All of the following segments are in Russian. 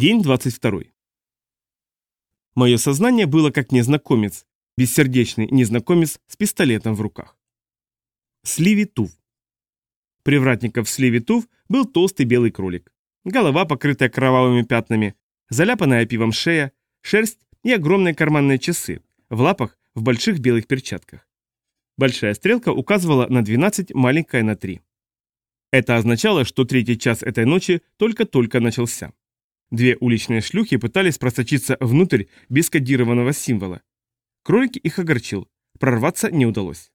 День 22. Мое сознание было как незнакомец, бессердечный незнакомец с пистолетом в руках. Сливи Тув. Привратником в Сливи Тув был толстый белый кролик. Голова, покрытая кровавыми пятнами, заляпанная пивом шея, шерсть и огромные карманные часы, в лапах в больших белых перчатках. Большая стрелка указывала на 12, маленькая на 3. Это означало, что третий час этой ночи только-только начался. Две уличные шлюхи пытались просочиться внутрь без кодированного символа. Кролик их огорчил. Прорваться не удалось.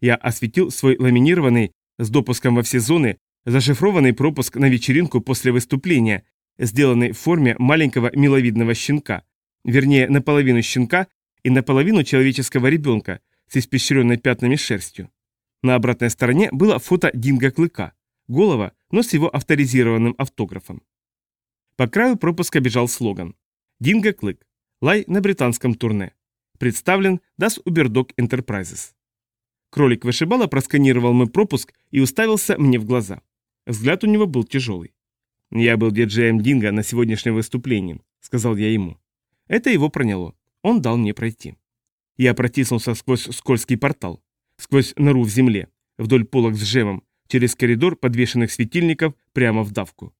Я осветил свой ламинированный, с допуском во все зоны, зашифрованный пропуск на вечеринку после выступления, сделанный в форме маленького миловидного щенка, вернее, наполовину щенка и наполовину человеческого ребенка с испещренной пятнами шерстью. На обратной стороне было фото Динго Клыка, голова, но с его авторизированным автографом. По краю пропуска бежал слоган «Динго Клык. Лай на британском турне. Представлен Das Uberdog Enterprises». Кролик вышибала просканировал мой пропуск и уставился мне в глаза. Взгляд у него был тяжелый. «Я был диджеем Динго на сегодняшнем выступлении», — сказал я ему. Это его проняло. Он дал мне пройти. Я протиснулся сквозь скользкий портал, сквозь нору в земле, вдоль полок с жемом, через коридор подвешенных светильников прямо в давку.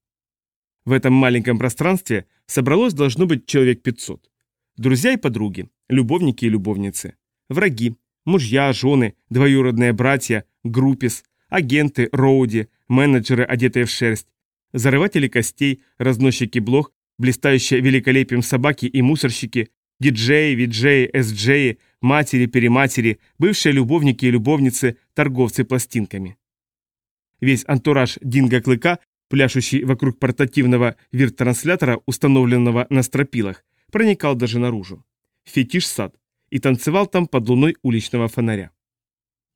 В этом маленьком пространстве собралось должно быть человек 500. Друзья и подруги, любовники и любовницы, враги, мужья, жены, двоюродные братья, группис, агенты, роуди, менеджеры, одетые в шерсть, зарыватели костей, разносчики блох, блистающие великолепием собаки и мусорщики, диджеи, виджеи, эсджеи, матери, перематери, бывшие любовники и любовницы, торговцы пластинками. Весь антураж Динго Клыка пляшущий вокруг портативного вирт-транслятора, установленного на стропилах, проникал даже наружу. Фетиш-сад. И танцевал там под луной уличного фонаря.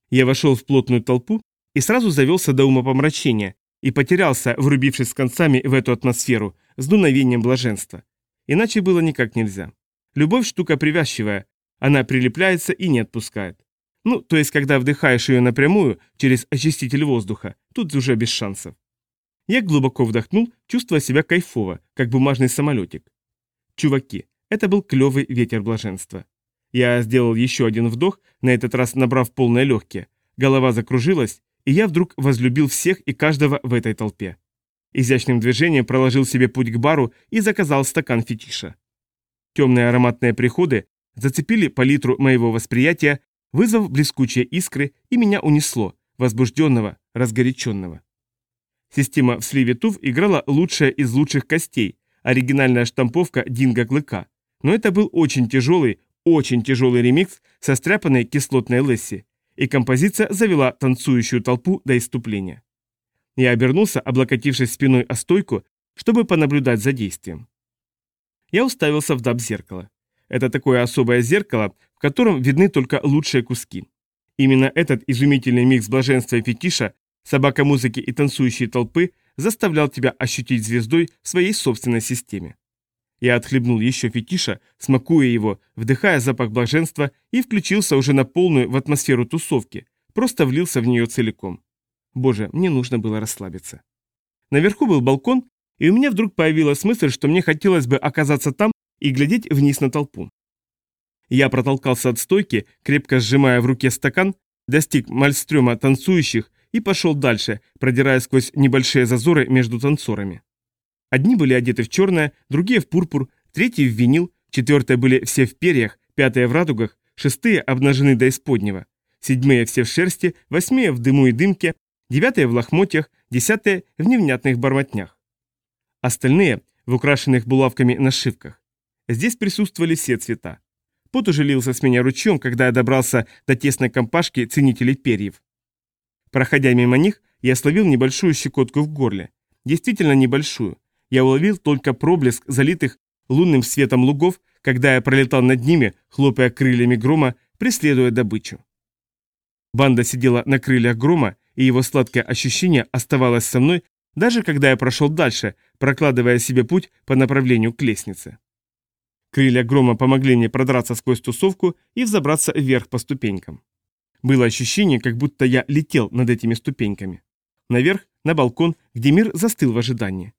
Я вошел в плотную толпу и сразу завелся до умопомрачения и потерялся, врубившись с концами в эту атмосферу, с дуновением блаженства. Иначе было никак нельзя. Любовь штука привязчивая, она прилепляется и не отпускает. Ну, то есть, когда вдыхаешь ее напрямую, через очиститель воздуха, тут уже без шансов. Я глубоко вдохнул, чувствуя себя кайфово, как бумажный самолетик. Чуваки, это был клевый ветер блаженства. Я сделал еще один вдох, на этот раз набрав полное легкие. Голова закружилась, и я вдруг возлюбил всех и каждого в этой толпе. Изящным движением проложил себе путь к бару и заказал стакан фетиша. Темные ароматные приходы зацепили палитру моего восприятия, вызвав блескучие искры, и меня унесло, возбужденного, разгоряченного. Система в сливе ТУВ играла лучшая из лучших костей, оригинальная штамповка Динго Клыка. Но это был очень тяжелый, очень тяжелый ремикс со стряпанной кислотной Лесси, и композиция завела танцующую толпу до иступления. Я обернулся, облокотившись спиной о стойку, чтобы понаблюдать за действием. Я уставился в даб-зеркало. Это такое особое зеркало, в котором видны только лучшие куски. Именно этот изумительный микс блаженства и фетиша Собака музыки и танцующие толпы заставлял тебя ощутить звездой в своей собственной системе. Я отхлебнул еще фетиша, смакуя его, вдыхая запах блаженства и включился уже на полную в атмосферу тусовки, просто влился в нее целиком. Боже, мне нужно было расслабиться. Наверху был балкон, и у меня вдруг появилась мысль, что мне хотелось бы оказаться там и глядеть вниз на толпу. Я протолкался от стойки, крепко сжимая в руке стакан, достиг мальстрема танцующих и пошел дальше, продирая сквозь небольшие зазоры между танцорами. Одни были одеты в черное, другие в пурпур, третьи в винил, четвертые были все в перьях, пятые в радугах, шестые обнажены до исподнего, седьмые все в шерсти, восьмые в дыму и дымке, девятые в лохмотьях, десятые в невнятных бармотнях. Остальные в украшенных булавками нашивках. Здесь присутствовали все цвета. Пот уже лился с меня ручьем, когда я добрался до тесной компашки ценителей перьев. Проходя мимо них, я словил небольшую щекотку в горле. Действительно небольшую. Я уловил только проблеск залитых лунным светом лугов, когда я пролетал над ними, хлопая крыльями грома, преследуя добычу. Банда сидела на крыльях грома, и его сладкое ощущение оставалось со мной, даже когда я прошел дальше, прокладывая себе путь по направлению к лестнице. Крылья грома помогли мне продраться сквозь тусовку и взобраться вверх по ступенькам. Было ощущение, как будто я летел над этими ступеньками. Наверх, на балкон, где мир застыл в ожидании.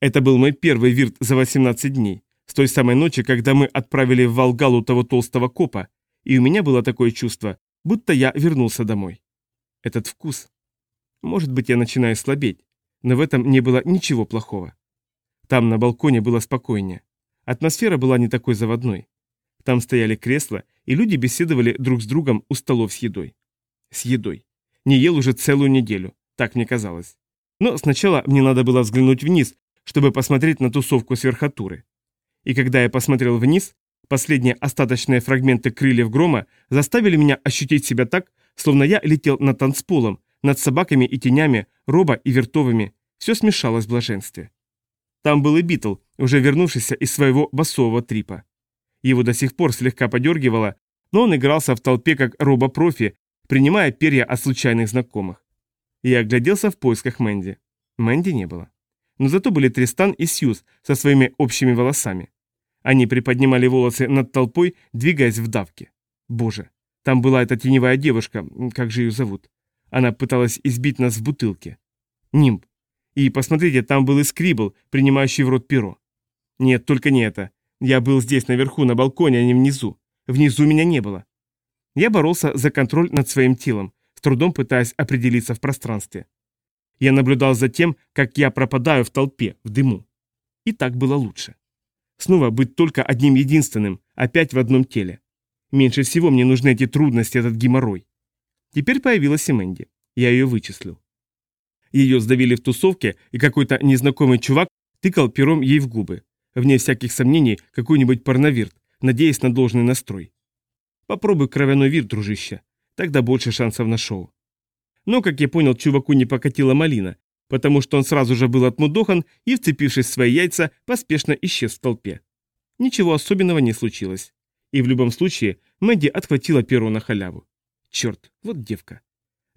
Это был мой первый вирт за 18 дней, с той самой ночи, когда мы отправили в Волгалу того толстого копа, и у меня было такое чувство, будто я вернулся домой. Этот вкус. Может быть, я начинаю слабеть, но в этом не было ничего плохого. Там на балконе было спокойнее. Атмосфера была не такой заводной. Там стояли кресла, и люди беседовали друг с другом у столов с едой. С едой. Не ел уже целую неделю, так мне казалось. Но сначала мне надо было взглянуть вниз, чтобы посмотреть на тусовку с верхотуры. И когда я посмотрел вниз, последние остаточные фрагменты крыльев грома заставили меня ощутить себя так, словно я летел над танцполом, над собаками и тенями, роба и вертовыми. Все смешалось в блаженстве. Там был и Битл, уже вернувшийся из своего басового трипа. Его до сих пор слегка подергивало, но он игрался в толпе как робо-профи, принимая перья от случайных знакомых. Я огляделся в поисках Мэнди. Мэнди не было. Но зато были Тристан и Сьюз со своими общими волосами. Они приподнимали волосы над толпой, двигаясь в давке. Боже, там была эта теневая девушка, как же ее зовут? Она пыталась избить нас в бутылке. Нимб. И посмотрите, там был и Скрибл, принимающий в рот перо. Нет, только не это. Я был здесь наверху, на балконе, а не внизу. Внизу меня не было. Я боролся за контроль над своим телом, с трудом пытаясь определиться в пространстве. Я наблюдал за тем, как я пропадаю в толпе, в дыму. И так было лучше. Снова быть только одним единственным, опять в одном теле. Меньше всего мне нужны эти трудности, этот геморрой. Теперь появилась и Мэнди. Я ее вычислил. Ее сдавили в тусовке, и какой-то незнакомый чувак тыкал пером ей в губы. Вне всяких сомнений, какой-нибудь порновирт, надеясь на должный настрой. Попробуй кровяной вир, дружище. Тогда больше шансов на шоу. Но, как я понял, чуваку не покатила малина, потому что он сразу же был отмудохан и, вцепившись в свои яйца, поспешно исчез в толпе. Ничего особенного не случилось. И в любом случае Мэдди отхватила перо на халяву. Черт, вот девка.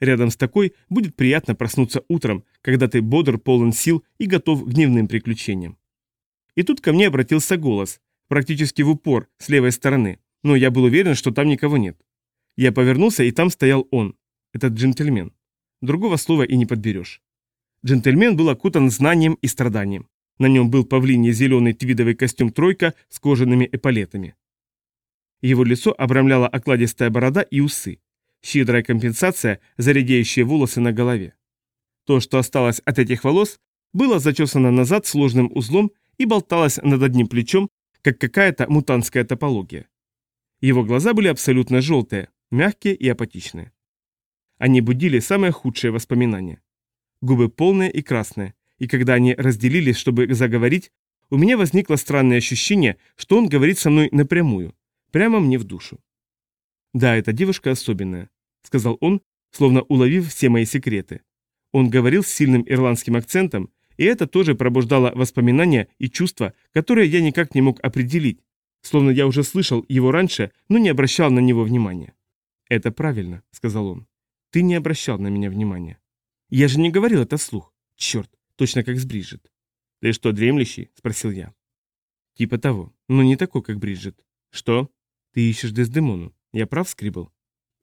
Рядом с такой будет приятно проснуться утром, когда ты бодр, полон сил и готов к дневным приключениям. И тут ко мне обратился голос, практически в упор, с левой стороны, но я был уверен, что там никого нет. Я повернулся, и там стоял он, этот джентльмен. Другого слова и не подберешь. Джентльмен был окутан знанием и страданием. На нем был павлиний зеленый твидовый костюм «тройка» с кожаными эполетами. Его лицо обрамляла окладистая борода и усы. Щедрая компенсация за редеющие волосы на голове. То, что осталось от этих волос, было зачесано назад сложным узлом и болталось над одним плечом, как какая-то мутантская топология. Его глаза были абсолютно желтые, мягкие и апатичные. Они будили самые худшие воспоминания. Губы полные и красные, и когда они разделились, чтобы заговорить, у меня возникло странное ощущение, что он говорит со мной напрямую, прямо мне в душу. «Да, эта девушка особенная», — сказал он, словно уловив все мои секреты. Он говорил с сильным ирландским акцентом, и это тоже пробуждало воспоминания и чувства, которые я никак не мог определить, словно я уже слышал его раньше, но не обращал на него внимания. «Это правильно», — сказал он. «Ты не обращал на меня внимания». «Я же не говорил это вслух. Черт, точно как с Бриджит». «Ты что, дремлющий?» — спросил я. «Типа того, но не такой, как Бриджит». «Что?» «Ты ищешь Дездемону. Я прав, Скрибл?»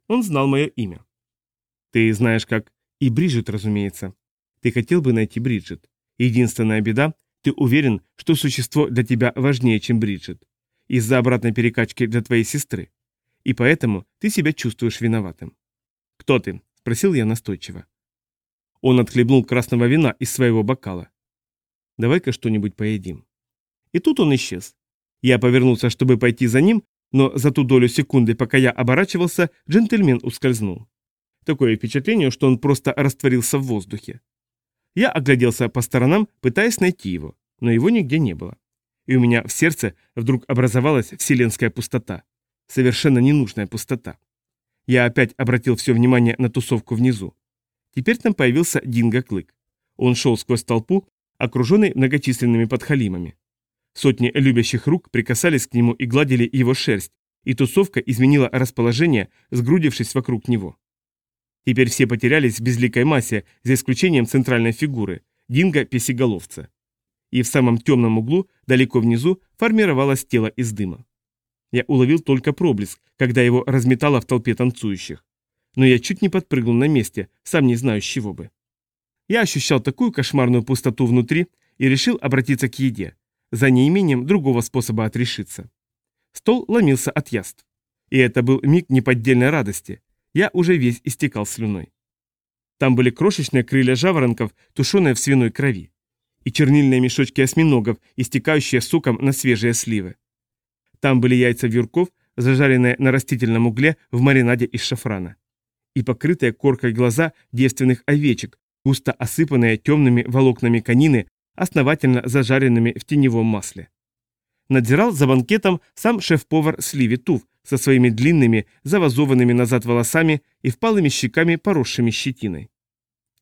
Он знал мое имя. «Ты знаешь, как...» «И Бриджит, разумеется. Ты хотел бы найти Бриджит. Единственная беда, ты уверен, что существо для тебя важнее, чем Бриджит. Из-за обратной перекачки для твоей сестры. И поэтому ты себя чувствуешь виноватым». «Кто ты?» – спросил я настойчиво. Он отхлебнул красного вина из своего бокала. «Давай-ка что-нибудь поедим». И тут он исчез. Я повернулся, чтобы пойти за ним, но за ту долю секунды, пока я оборачивался, джентльмен ускользнул. Такое впечатление, что он просто растворился в воздухе. Я огляделся по сторонам, пытаясь найти его, но его нигде не было. И у меня в сердце вдруг образовалась вселенская пустота. Совершенно ненужная пустота. Я опять обратил все внимание на тусовку внизу. Теперь там появился Динго Клык. Он шел сквозь толпу, окруженный многочисленными подхалимами. Сотни любящих рук прикасались к нему и гладили его шерсть, и тусовка изменила расположение, сгрудившись вокруг него. Теперь все потерялись в безликой массе, за исключением центральной фигуры – Динго-песеголовца. И в самом темном углу, далеко внизу, формировалось тело из дыма. Я уловил только проблеск, когда его разметало в толпе танцующих. Но я чуть не подпрыгнул на месте, сам не знаю с чего бы. Я ощущал такую кошмарную пустоту внутри, и решил обратиться к еде, за неимением другого способа отрешиться. Стол ломился от яств. И это был миг неподдельной радости. Я уже весь истекал слюной. Там были крошечные крылья жаворонков, тушеные в свиной крови, и чернильные мешочки осьминогов, истекающие соком на свежие сливы. Там были яйца вьюрков, зажаренные на растительном угле в маринаде из шафрана. И покрытые коркой глаза девственных овечек, густо осыпанные темными волокнами конины, основательно зажаренными в теневом масле. Надзирал за банкетом сам шеф-повар Сливи Тув со своими длинными, завазованными назад волосами и впалыми щеками, поросшими щетиной.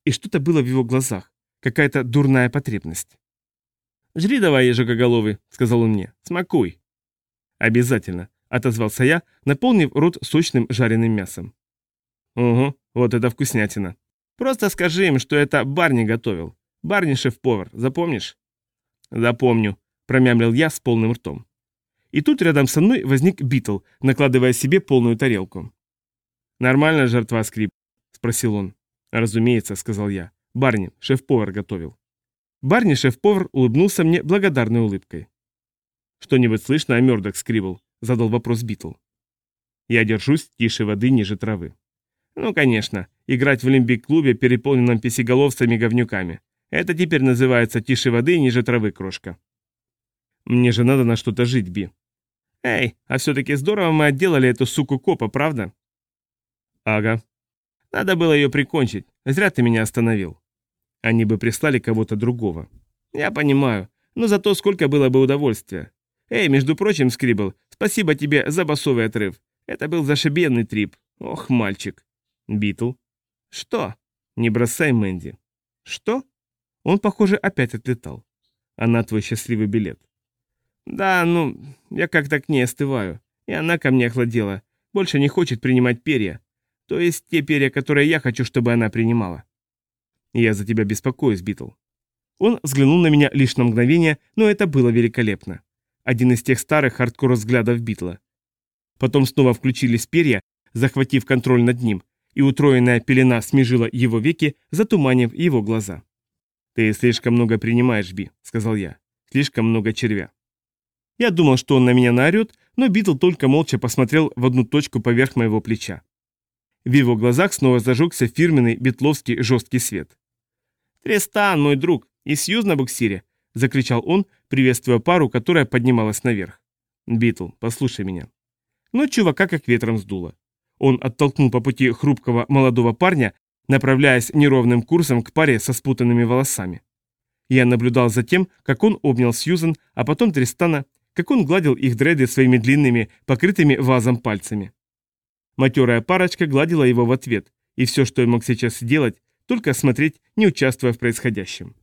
И что-то было в его глазах, какая-то дурная потребность. «Жри давай, ежегоголовый», — сказал он мне, — «смакуй». «Обязательно», — отозвался я, наполнив рот сочным жареным мясом. «Угу, вот это вкуснятина. Просто скажи им, что это Барни готовил. Барни шеф-повар, запомнишь?» «Запомню», — промямлил я с полным ртом. И тут рядом со мной возник Битл, накладывая себе полную тарелку. «Нормальная жертва скрип?» — спросил он. «Разумеется», — сказал я. «Барни, шеф-повар готовил». Барни, шеф-повар, улыбнулся мне благодарной улыбкой. «Что-нибудь слышно о Мёрдок Скрибл?» — задал вопрос Битл. «Я держусь тише воды ниже травы». «Ну, конечно, играть в лимбик-клубе, переполненном писеголовцами-говнюками. Это теперь называется тише воды ниже травы, крошка». «Мне же надо на что-то жить, Би», Эй, а все-таки здорово мы отделали эту суку копа, правда? Ага. Надо было ее прикончить. Зря ты меня остановил. Они бы прислали кого-то другого. Я понимаю, но зато сколько было бы удовольствия. Эй, между прочим, Скрибл, спасибо тебе за басовый отрыв. Это был зашибенный трип. Ох, мальчик. Битл. Что? Не бросай Мэнди. Что? Он, похоже, опять отлетал. Она твой счастливый билет. Да, ну, я как-то к ней остываю. И она ко мне охладела. Больше не хочет принимать перья. То есть те перья, которые я хочу, чтобы она принимала. Я за тебя беспокоюсь, Битл. Он взглянул на меня лишь на мгновение, но это было великолепно. Один из тех старых хардкор взглядов Битла. Потом снова включились перья, захватив контроль над ним, и утроенная пелена смежила его веки, затуманив его глаза. «Ты слишком много принимаешь, Би», — сказал я. «Слишком много червя». Я думал, что он на меня наорет, но Битл только молча посмотрел в одну точку поверх моего плеча. В его глазах снова зажегся фирменный битловский жесткий свет. «Тристан, мой друг, и Сьюз на буксире!» — закричал он, приветствуя пару, которая поднималась наверх. «Битл, послушай меня». Но чувака как ветром сдуло. Он оттолкнул по пути хрупкого молодого парня, направляясь неровным курсом к паре со спутанными волосами. Я наблюдал за тем, как он обнял Сьюзен, а потом Тристана, как он гладил их дреды своими длинными, покрытыми вазом пальцами. Матерая парочка гладила его в ответ, и все, что я мог сейчас сделать, только смотреть, не участвуя в происходящем.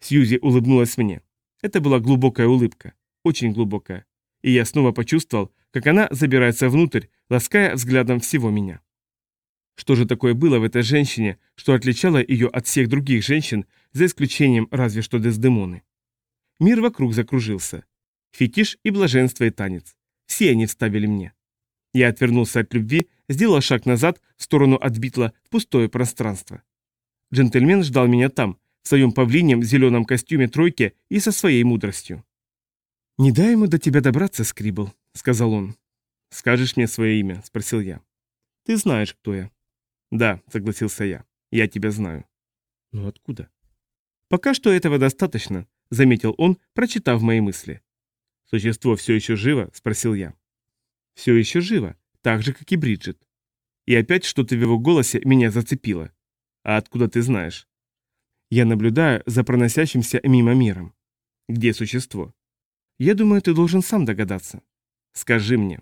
Сьюзи улыбнулась мне. Это была глубокая улыбка, очень глубокая, и я снова почувствовал, как она забирается внутрь, лаская взглядом всего меня. Что же такое было в этой женщине, что отличало ее от всех других женщин, за исключением разве что Дездемоны? Мир вокруг закружился. Фетиш и блаженство и танец. Все они вставили мне. Я отвернулся от любви, сделал шаг назад, в сторону от Битла, в пустое пространство. Джентльмен ждал меня там, в своем павлинем зеленом костюме тройки и со своей мудростью. «Не дай ему до тебя добраться, Скрибл», — сказал он. «Скажешь мне свое имя?» — спросил я. «Ты знаешь, кто я». «Да», — согласился я. «Я тебя знаю». «Ну откуда?» «Пока что этого достаточно», — заметил он, прочитав мои мысли. «Существо все еще живо?» – спросил я. «Все еще живо, так же, как и Бриджит». И опять что-то в его голосе меня зацепило. «А откуда ты знаешь?» «Я наблюдаю за проносящимся мимо миром». «Где существо?» «Я думаю, ты должен сам догадаться». «Скажи мне».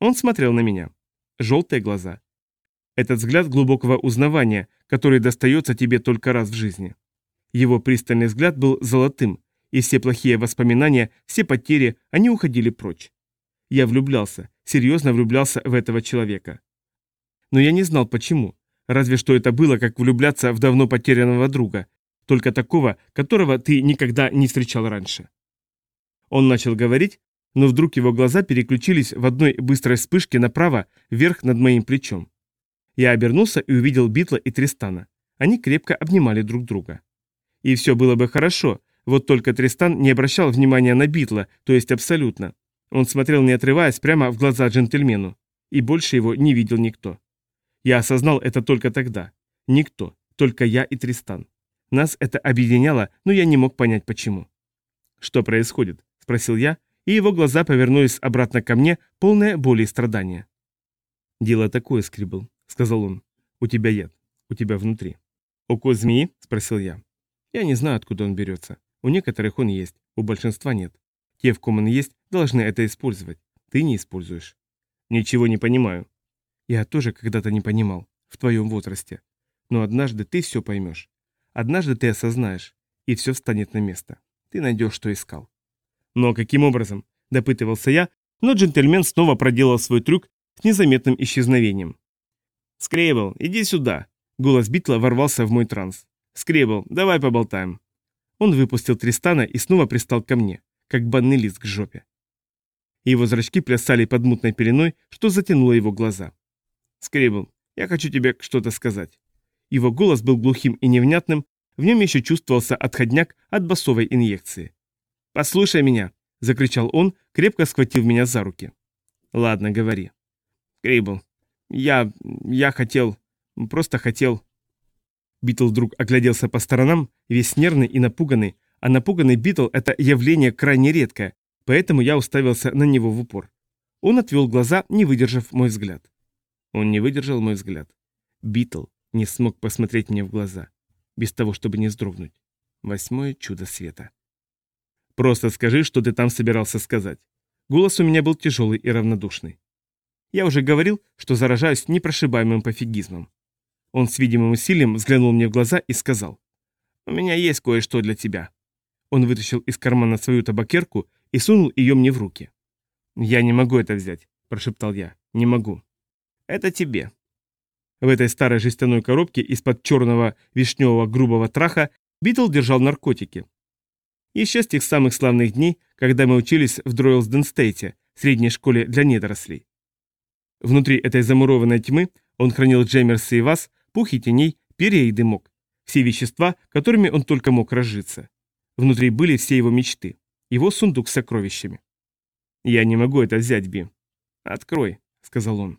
Он смотрел на меня. Желтые глаза. Этот взгляд глубокого узнавания, который достается тебе только раз в жизни. Его пристальный взгляд был золотым, и все плохие воспоминания, все потери, они уходили прочь. Я влюблялся, серьезно влюблялся в этого человека. Но я не знал почему, разве что это было как влюбляться в давно потерянного друга, только такого, которого ты никогда не встречал раньше. Он начал говорить, но вдруг его глаза переключились в одной быстрой вспышке направо, вверх над моим плечом. Я обернулся и увидел Битла и Тристана. Они крепко обнимали друг друга. И все было бы хорошо, Вот только Тристан не обращал внимания на Битла, то есть абсолютно. Он смотрел, не отрываясь, прямо в глаза джентльмену. И больше его не видел никто. Я осознал это только тогда. Никто, только я и Тристан. Нас это объединяло, но я не мог понять, почему. «Что происходит?» – спросил я, и его глаза повернулись обратно ко мне, полные боли и страдания. «Дело такое, Скрибл», — сказал он. «У тебя яд. У тебя внутри». «Укус змеи?» — спросил я. «Я не знаю, откуда он берется. У некоторых он есть, у большинства нет. Те, в ком он есть, должны это использовать. Ты не используешь». «Ничего не понимаю». «Я тоже когда-то не понимал. В твоем возрасте. Но однажды ты все поймешь. Однажды ты осознаешь, и все встанет на место. Ты найдешь, что искал». «Но каким образом?» – допытывался я, но джентльмен снова проделал свой трюк с незаметным исчезновением. «Скрейбл, иди сюда!» Голос Битла ворвался в мой транс. «Скрейбл, давай поболтаем!» Он выпустил Тристана и снова пристал ко мне, как банный лист к жопе. Его зрачки плясали под мутной пеленой, что затянуло его глаза. «Скрибл, я хочу тебе что-то сказать». Его голос был глухим и невнятным, в нем еще чувствовался отходняк от басовой инъекции. «Послушай меня!» – закричал он, крепко схватив меня за руки. «Ладно, говори». «Скрибл, я... я хотел... просто хотел...» Битл вдруг огляделся по сторонам, весь нервный и напуганный, а напуганный Битл – это явление крайне редкое, поэтому я уставился на него в упор. Он отвел глаза, не выдержав мой взгляд. Он не выдержал мой взгляд. Битл не смог посмотреть мне в глаза, без того, чтобы не вздрогнуть. Восьмое чудо света. Просто скажи, что ты там собирался сказать. Голос у меня был тяжелый и равнодушный. Я уже говорил, что заражаюсь непрошибаемым пофигизмом. Он с видимым усилием взглянул мне в глаза и сказал. «У меня есть кое-что для тебя». Он вытащил из кармана свою табакерку и сунул ее мне в руки. «Я не могу это взять», – прошептал я. «Не могу». «Это тебе». В этой старой жестяной коробке из-под черного вишневого грубого траха Битл держал наркотики, еще с тех самых славных дней, когда мы учились в Дройлсден-Стейте, средней школе для недорослей. Внутри этой замурованной тьмы он хранил джемерсы и вас, пух и теней, перья и дымок. Все вещества, которыми он только мог разжиться. Внутри были все его мечты. Его сундук с сокровищами. «Я не могу это взять, Би». «Открой», — сказал он.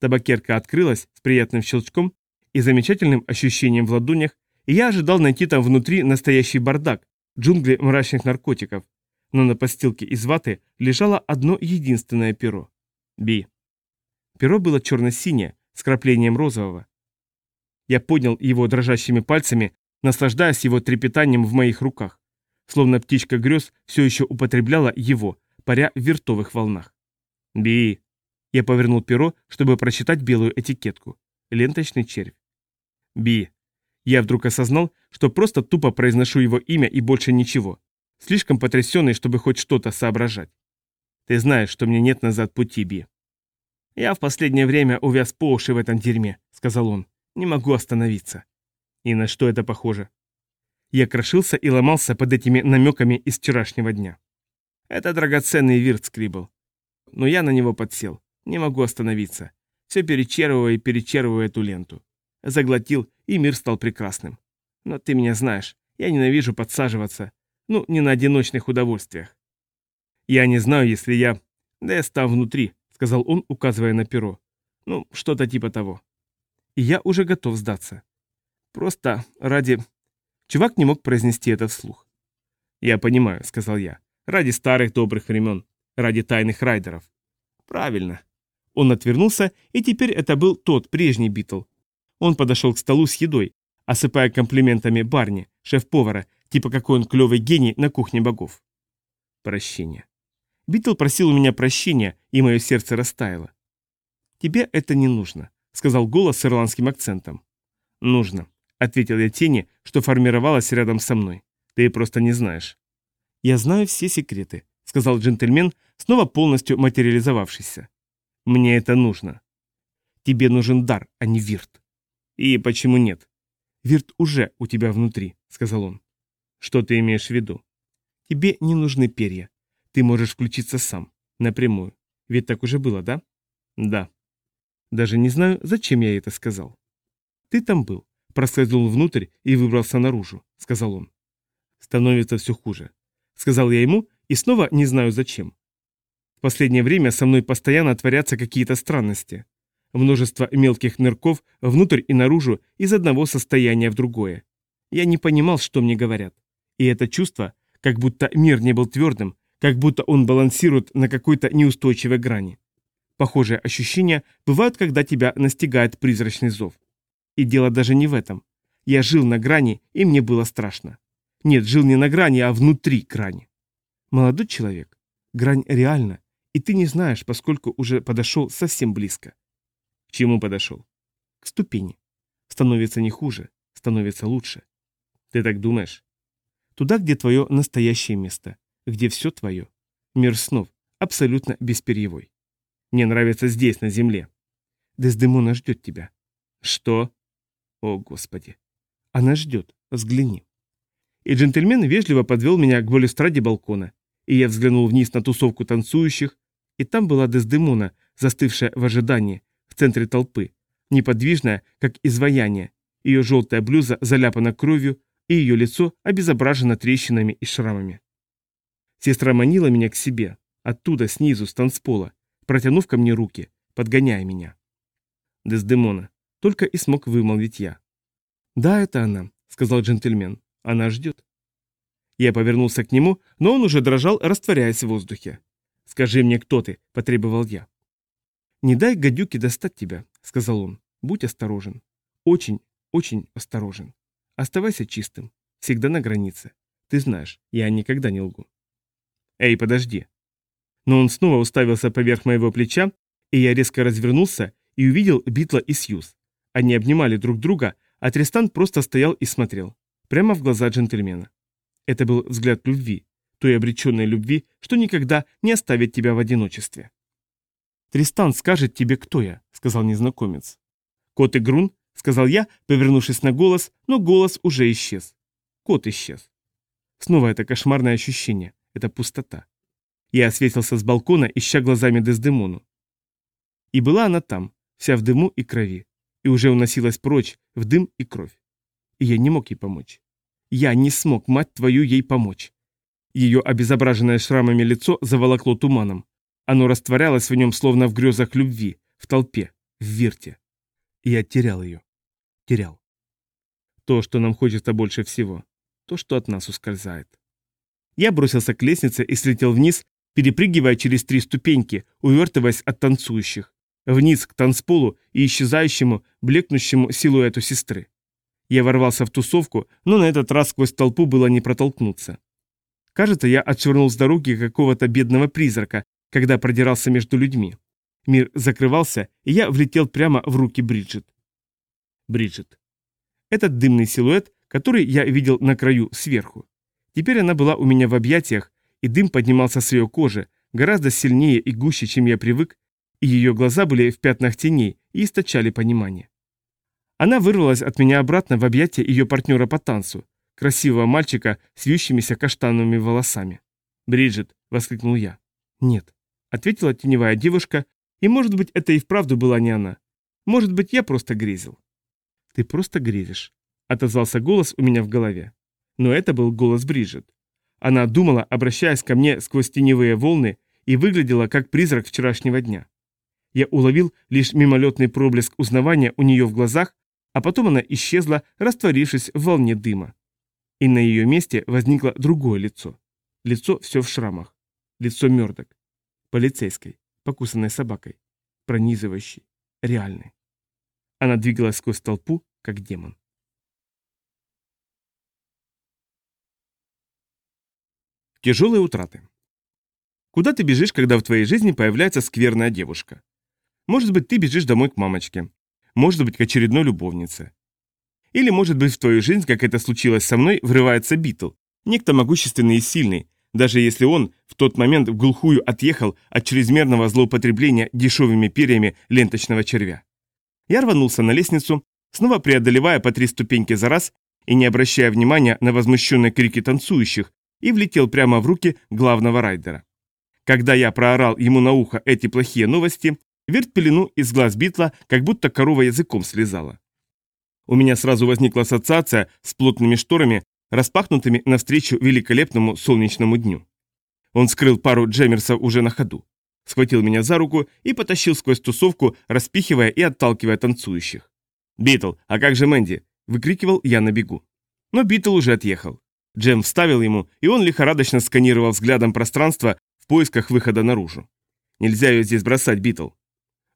Табакерка открылась с приятным щелчком и замечательным ощущением в ладонях, и я ожидал найти там внутри настоящий бардак, джунгли мрачных наркотиков, но на постилке из ваты лежало одно единственное перо. Би. Перо было черно-синее, с краплением розового. Я поднял его дрожащими пальцами, наслаждаясь его трепетанием в моих руках, словно птичка грез все еще употребляла его, паря в вертовых волнах. Би. Я повернул перо, чтобы прочитать белую этикетку. Ленточный червь. Би. Я вдруг осознал, что просто тупо произношу его имя и больше ничего. Слишком потрясенный, чтобы хоть что-то соображать. Ты знаешь, что мне нет назад пути, Би. Я в последнее время увяз по уши в этом дерьме, сказал он. Не могу остановиться. И на что это похоже? Я крошился и ломался под этими намеками из вчерашнего дня. Это драгоценный вирт, Скрибл. Но я на него подсел. Не могу остановиться. Все перечервываю и перечервываю эту ленту. Заглотил, и мир стал прекрасным. Но ты меня знаешь, я ненавижу подсаживаться. Ну, не на одиночных удовольствиях. Я не знаю, если я... Да я стал внутри, сказал он, указывая на перо. Ну, что-то типа того. И я уже готов сдаться. Просто ради... Чувак не мог произнести это вслух. «Я понимаю», — сказал я. «Ради старых добрых времен. Ради тайных райдеров». «Правильно». Он отвернулся, и теперь это был тот прежний Битл, он подошел к столу с едой, осыпая комплиментами Барни, шеф-повара, типа какой он клевый гений на кухне богов. Прощение. Битл просил у меня прощения, и мое сердце растаяло. «Тебе это не нужно», — сказал голос с ирландским акцентом. «Нужно», — ответил я тени, что формировалась рядом со мной. «Ты просто не знаешь». «Я знаю все секреты», — сказал джентльмен, снова полностью материализовавшийся. «Мне это нужно». «Тебе нужен дар, а не вирт». «И почему нет?» «Вирт уже у тебя внутри», — сказал он. «Что ты имеешь в виду?» «Тебе не нужны перья. Ты можешь включиться сам, напрямую. Ведь так уже было, да?» «Да». «Даже не знаю, зачем я это сказал». «Ты там был, проскользнул внутрь и выбрался наружу», — сказал он. Становится все хуже. Сказал я ему, и снова не знаю зачем. В последнее время со мной постоянно творятся какие-то странности. Множество мелких нырков внутрь и наружу из одного состояния в другое. Я не понимал, что мне говорят. И это чувство, как будто мир не был твердым, как будто он балансирует на какой-то неустойчивой грани. Похожие ощущения бывают, когда тебя настигает призрачный зов. И дело даже не в этом. Я жил на грани, и мне было страшно. Нет, жил не на грани, а внутри грани. Молодой человек, грань реальна, и ты не знаешь, поскольку уже подошел совсем близко. К чему подошел? К ступени. Становится не хуже, становится лучше. Ты так думаешь? Туда, где твое настоящее место, где все твое. Мир снов, абсолютно бесперьевой. Мне нравится здесь, на земле. Дездемона ждет тебя. Что? О, Господи. Она ждет, взгляни. И джентльмен вежливо подвел меня к балюстраде балкона, и я взглянул вниз на тусовку танцующих, и там была Дездемона, застывшая в ожидании, в центре толпы, неподвижная, как изваяние. Ее желтая блуза заляпана кровью, и ее лицо обезображено трещинами и шрамами. Сестра манила меня к себе, оттуда, снизу, с танцпола, протянув ко мне руки, подгоняя меня. Дездемона, только и смог вымолвить я. «Да, это она», — сказал джентльмен. «Она ждет». Я повернулся к нему, но он уже дрожал, растворяясь в воздухе. «Скажи мне, кто ты?» – потребовал я. «Не дай гадюке достать тебя», — сказал он. «Будь осторожен. Очень, очень осторожен. Оставайся чистым. Всегда на границе. Ты знаешь, я никогда не лгу». «Эй, подожди». Но он снова уставился поверх моего плеча, и я резко развернулся и увидел Битла и Сьюз. Они обнимали друг друга, а Тристан просто стоял и смотрел. Прямо в глаза джентльмена. Это был взгляд любви, той обреченной любви, что никогда не оставит тебя в одиночестве. «Тристан скажет тебе, кто я», — сказал незнакомец. «Кот и Грун», — сказал я, повернувшись на голос, но голос уже исчез. Кот исчез. Снова это кошмарное ощущение, это пустота. Я осветился с балкона, ища глазами Дездемону. И была она там, вся в дыму и крови, и уже уносилась прочь, в дым и кровь. И я не мог ей помочь. Я не смог, мать твою, ей помочь. Ее обезображенное шрамами лицо заволокло туманом. Оно растворялось в нем, словно в грезах любви, в толпе, в вирте. И я терял ее. Терял. То, что нам хочется больше всего. То, что от нас ускользает. Я бросился к лестнице и слетел вниз, перепрыгивая через три ступеньки, увертываясь от танцующих. Вниз к танцполу и исчезающему, блекнущему силуэту сестры. Я ворвался в тусовку, но на этот раз сквозь толпу было не протолкнуться. Кажется, я отшвырнул с дороги какого-то бедного призрака, когда продирался между людьми. Мир закрывался, и я влетел прямо в руки Бриджит. Бриджит. Этот дымный силуэт, который я видел на краю сверху. Теперь она была у меня в объятиях, и дым поднимался с ее кожи, гораздо сильнее и гуще, чем я привык, и ее глаза были в пятнах теней и источали понимание. Она вырвалась от меня обратно в объятия ее партнера по танцу, красивого мальчика с вьющимися каштановыми волосами. «Бриджит!» — воскликнул я. «Нет», — ответила теневая девушка, и, может быть, это и вправду была не она. Может быть, я просто грезил. «Ты просто грезишь», — отозвался голос у меня в голове. Но это был голос Бриджит. Она думала, обращаясь ко мне сквозь теневые волны, и выглядела как призрак вчерашнего дня. Я уловил лишь мимолетный проблеск узнавания у нее в глазах, а потом она исчезла, растворившись в волне дыма. И на ее месте возникло другое лицо. Лицо все в шрамах. Лицо Мёрдок. Полицейской, покусанной собакой. Пронизывающей. Реальной. Она двигалась сквозь толпу, как демон. Тяжелые утраты. Куда ты бежишь, когда в твоей жизни появляется скверная девушка? Может быть, ты бежишь домой к мамочке. Может быть, к очередной любовнице. Или, может быть, в твою жизнь, как это случилось со мной, врывается Битл. Некто могущественный и сильный, даже если он в тот момент в глухую отъехал от чрезмерного злоупотребления дешевыми перьями ленточного червя. Я рванулся на лестницу, снова преодолевая по три ступеньки за раз и не обращая внимания на возмущенные крики танцующих, и влетел прямо в руки главного райдера. Когда я проорал ему на ухо эти плохие новости, Вирт пелену из глаз Битла, как будто корова языком слизала. У меня сразу возникла ассоциация с плотными шторами, распахнутыми навстречу великолепному солнечному дню. Он скрыл пару джеммерсов уже на ходу, схватил меня за руку и потащил сквозь тусовку, распихивая и отталкивая танцующих. «Битл, а как же Мэнди?» – выкрикивал я на бегу. Но Битл уже отъехал. Джем вставил ему, и он лихорадочно сканировал взглядом пространство в поисках выхода наружу. «Нельзя ее здесь бросать, Битл».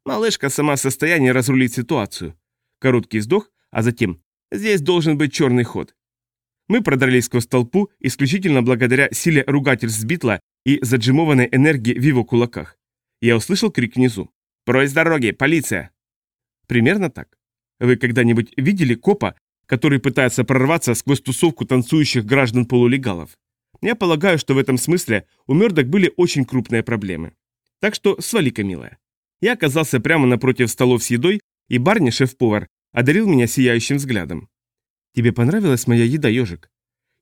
Малышка сама в состоянии разрулить ситуацию. Короткий вздох, а затем «Здесь должен быть черный ход». Мы продрались сквозь толпу исключительно благодаря силе ругательств Битла и заджимованной энергии в его кулаках. Я услышал крик внизу. «Прочь с дороги! Полиция!» Примерно так. Вы когда-нибудь видели копа, который пытается прорваться сквозь тусовку танцующих граждан-полулегалов? Я полагаю, что в этом смысле у Мёрдок были очень крупные проблемы. Так что свали-ка, милая. Я оказался прямо напротив столов с едой, и Барни, шеф-повар, одарил меня сияющим взглядом. «Тебе понравилась моя еда, ежик?»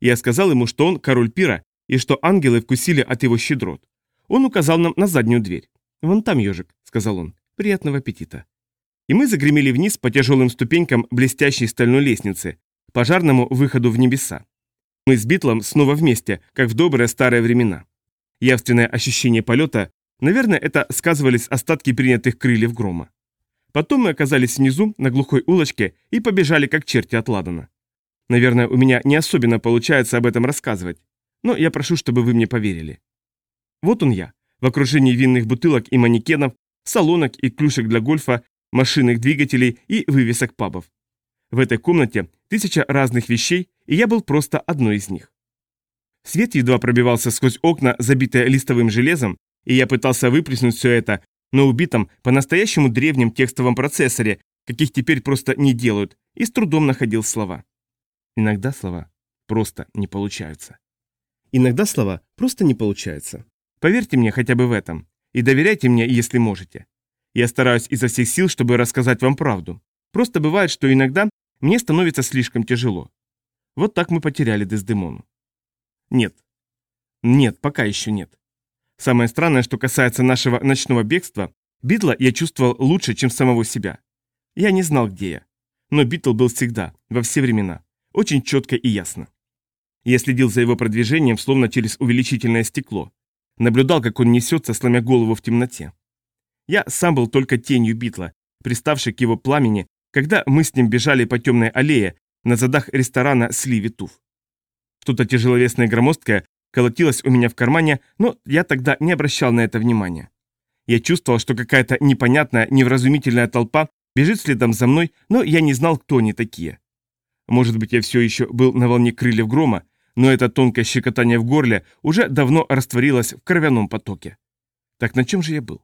Я сказал ему, что он король пира, и что ангелы вкусили от его щедрот. Он указал нам на заднюю дверь. «Вон там, ежик», — сказал он. «Приятного аппетита». И мы загремели вниз по тяжелым ступенькам блестящей стальной лестницы, пожарному выходу в небеса. Мы с Битлом снова вместе, как в добрые старые времена. Явственное ощущение полета, наверное, это сказывались остатки принятых крыльев грома. Потом мы оказались внизу, на глухой улочке, и побежали, как черти от Ладана. Наверное, у меня не особенно получается об этом рассказывать, но я прошу, чтобы вы мне поверили. Вот он я, в окружении винных бутылок и манекенов, салонок и клюшек для гольфа, машинных двигателей и вывесок пабов. В этой комнате тысяча разных вещей, и я был просто одной из них. Свет едва пробивался сквозь окна, забитые листовым железом, и я пытался выплеснуть все это на убитом, по-настоящему древнем текстовом процессоре, каких теперь просто не делают, и с трудом находил слова. Иногда слова просто не получаются. Иногда слова просто не получаются. Поверьте мне хотя бы в этом. И доверяйте мне, если можете. Я стараюсь изо всех сил, чтобы рассказать вам правду. Просто бывает, что иногда мне становится слишком тяжело. Вот так мы потеряли Дездемону. Нет. Нет, пока еще нет. Самое странное, что касается нашего ночного бегства, Битла я чувствовал лучше, чем самого себя. Я не знал, где я. Но Битл был всегда, во все времена. Очень четко и ясно. Я следил за его продвижением, словно через увеличительное стекло. Наблюдал, как он несется, сломя голову в темноте. Я сам был только тенью Битла, приставшей к его пламени, когда мы с ним бежали по темной аллее на задах ресторана Сливи Туф. Что-то тяжеловесное громоздкое колотилось у меня в кармане, но я тогда не обращал на это внимания. Я чувствовал, что какая-то непонятная, невразумительная толпа бежит следом за мной, но я не знал, кто они такие. Может быть, я все еще был на волне крыльев грома, но это тонкое щекотание в горле уже давно растворилось в кровяном потоке. Так на чем же я был?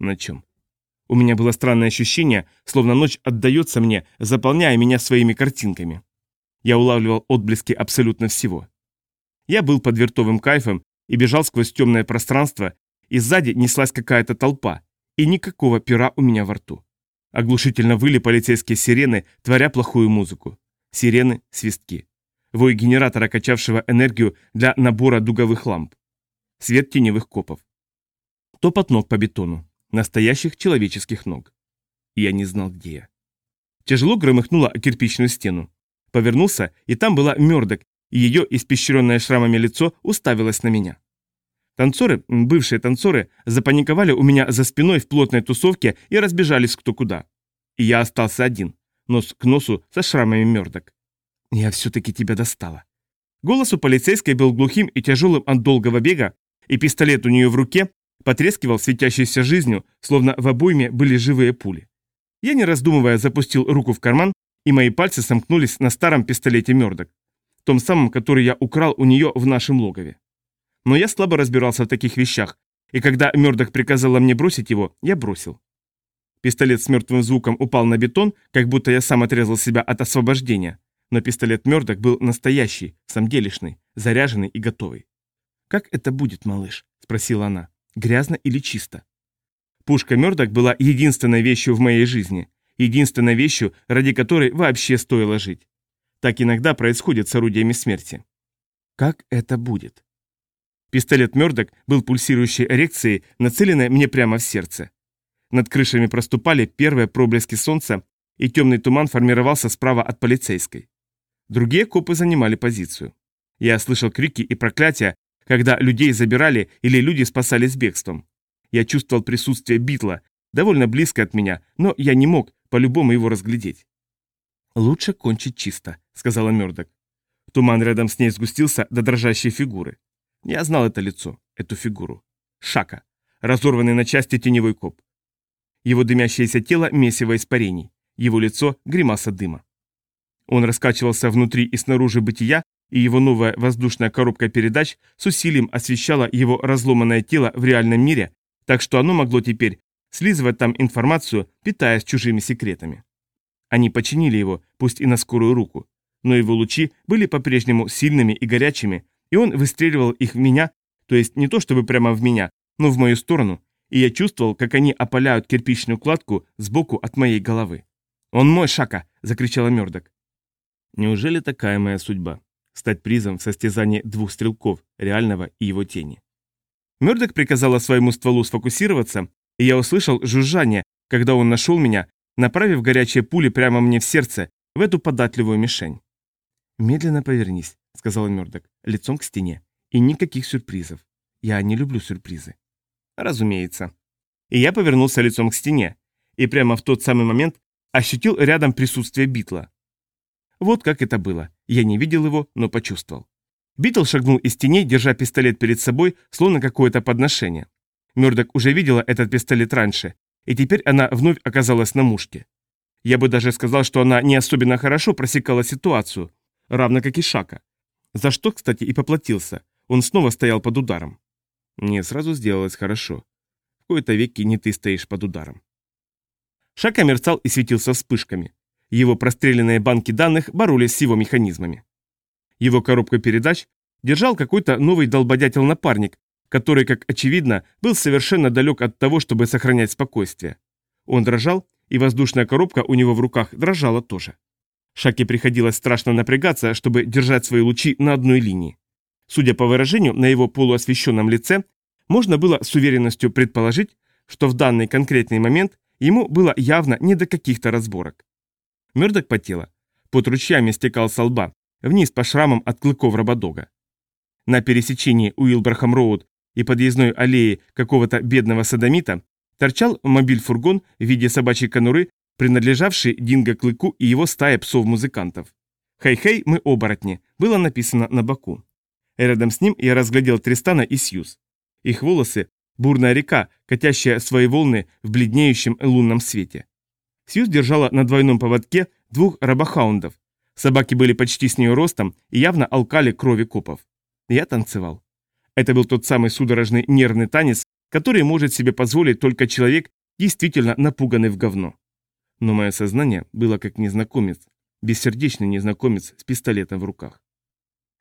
На чем? У меня было странное ощущение, словно ночь отдается мне, заполняя меня своими картинками. Я улавливал отблески абсолютно всего. Я был под вертовым кайфом и бежал сквозь темное пространство, и сзади неслась какая-то толпа, и никакого пера у меня во рту. Оглушительно выли полицейские сирены, творя плохую музыку. Сирены, свистки. Вой генератора, качавшего энергию для набора дуговых ламп. Свет теневых копов. Топот ног по бетону. Настоящих человеческих ног. Я не знал, где я. Тяжело громыхнуло кирпичную стену. Повернулся, и там была Мёрдок и ее испещренное шрамами лицо уставилось на меня. Танцоры, бывшие танцоры, запаниковали у меня за спиной в плотной тусовке и разбежались кто куда. И я остался один, нос к носу со шрамами мёрдок. «Я все-таки тебя достала». Голос у полицейской был глухим и тяжелым от долгого бега, и пистолет у нее в руке потрескивал светящейся жизнью, словно в обойме были живые пули. Я, не раздумывая, запустил руку в карман, и мои пальцы сомкнулись на старом пистолете мёрдок том самом, который я украл у нее в нашем логове. Но я слабо разбирался в таких вещах, и когда Мёрдок приказала мне бросить его, я бросил. Пистолет с мертвым звуком упал на бетон, как будто я сам отрезал себя от освобождения, но пистолет Мёрдок был настоящий, самделишный, заряженный и готовый. «Как это будет, малыш?» – спросила она. «Грязно или чисто?» Пушка Мёрдок была единственной вещью в моей жизни, единственной вещью, ради которой вообще стоило жить. Так иногда происходит с орудиями смерти. Как это будет? Пистолет Мёрдок был пульсирующей эрекцией, нацеленной мне прямо в сердце. Над крышами проступали первые проблески солнца, и темный туман формировался справа от полицейской. Другие копы занимали позицию. Я слышал крики и проклятия, когда людей забирали или люди спасались бегством. Я чувствовал присутствие Битла, довольно близко от меня, но я не мог по-любому его разглядеть. «Лучше кончить чисто», — сказала Мёрдок. Туман рядом с ней сгустился до дрожащей фигуры. Я знал это лицо, эту фигуру. Шака, разорванный на части теневой коп. Его дымящееся тело – месиво испарений, его лицо – гримаса дыма. Он раскачивался внутри и снаружи бытия, и его новая воздушная коробка передач с усилием освещала его разломанное тело в реальном мире, так что оно могло теперь слизывать там информацию, питаясь чужими секретами. Они починили его, пусть и на скорую руку, но его лучи были по-прежнему сильными и горячими, и он выстреливал их в меня, то есть не то чтобы прямо в меня, но в мою сторону, и я чувствовал, как они опаляют кирпичную кладку сбоку от моей головы. «Он мой, Шака!» – закричала Мёрдок. Неужели такая моя судьба? Стать призом в состязании двух стрелков, реального и его тени. Мёрдок приказала своему стволу сфокусироваться, и я услышал жужжание, когда он нашел меня, направив горячие пули прямо мне в сердце, в эту податливую мишень. «Медленно повернись», — сказала Мёрдок, лицом к стене. «И никаких сюрпризов. Я не люблю сюрпризы». «Разумеется». И я повернулся лицом к стене, и прямо в тот самый момент ощутил рядом присутствие Битла. Вот как это было. Я не видел его, но почувствовал. Битл шагнул из теней, держа пистолет перед собой, словно какое-то подношение. Мёрдок уже видела этот пистолет раньше, и теперь она вновь оказалась на мушке. Я бы даже сказал, что она не особенно хорошо просекала ситуацию, равно как и Шака. За что, кстати, и поплатился. Он снова стоял под ударом. Мне сразу сделалось хорошо. В кои-то веки не ты стоишь под ударом. Шака мерцал и светился вспышками. Его простреленные банки данных боролись с его механизмами. Его коробка передач держал какой-то новый долбодятел-напарник, который, как очевидно, был совершенно далек от того, чтобы сохранять спокойствие. Он дрожал, и воздушная коробка у него в руках дрожала тоже. Шаке приходилось страшно напрягаться, чтобы держать свои лучи на одной линии. Судя по выражению на его полуосвещенном лице, можно было с уверенностью предположить, что в данный конкретный момент ему было явно не до каких-то разборок. Мёрдок потела. Под ручьями стекал со лба, вниз по шрамам от клыков Рободога. На пересечении Уилбрахам-Роуд и подъездной аллеи какого-то бедного садомита торчал мобиль-фургон в виде собачьей конуры, принадлежавший Динго Клыку и его стае псов-музыкантов. «Хей-хей, мы оборотни», было написано на боку. Рядом с ним я разглядел Тристана и Сьюз. Их волосы – бурная река, катящая свои волны в бледнеющем лунном свете. Сьюз держала на двойном поводке двух рабохаундов. Собаки были почти с нее ростом и явно алкали крови копов. Я танцевал. Это был тот самый судорожный нервный танец, который может себе позволить только человек, действительно напуганный в говно. Но мое сознание было как незнакомец, бессердечный незнакомец с пистолетом в руках.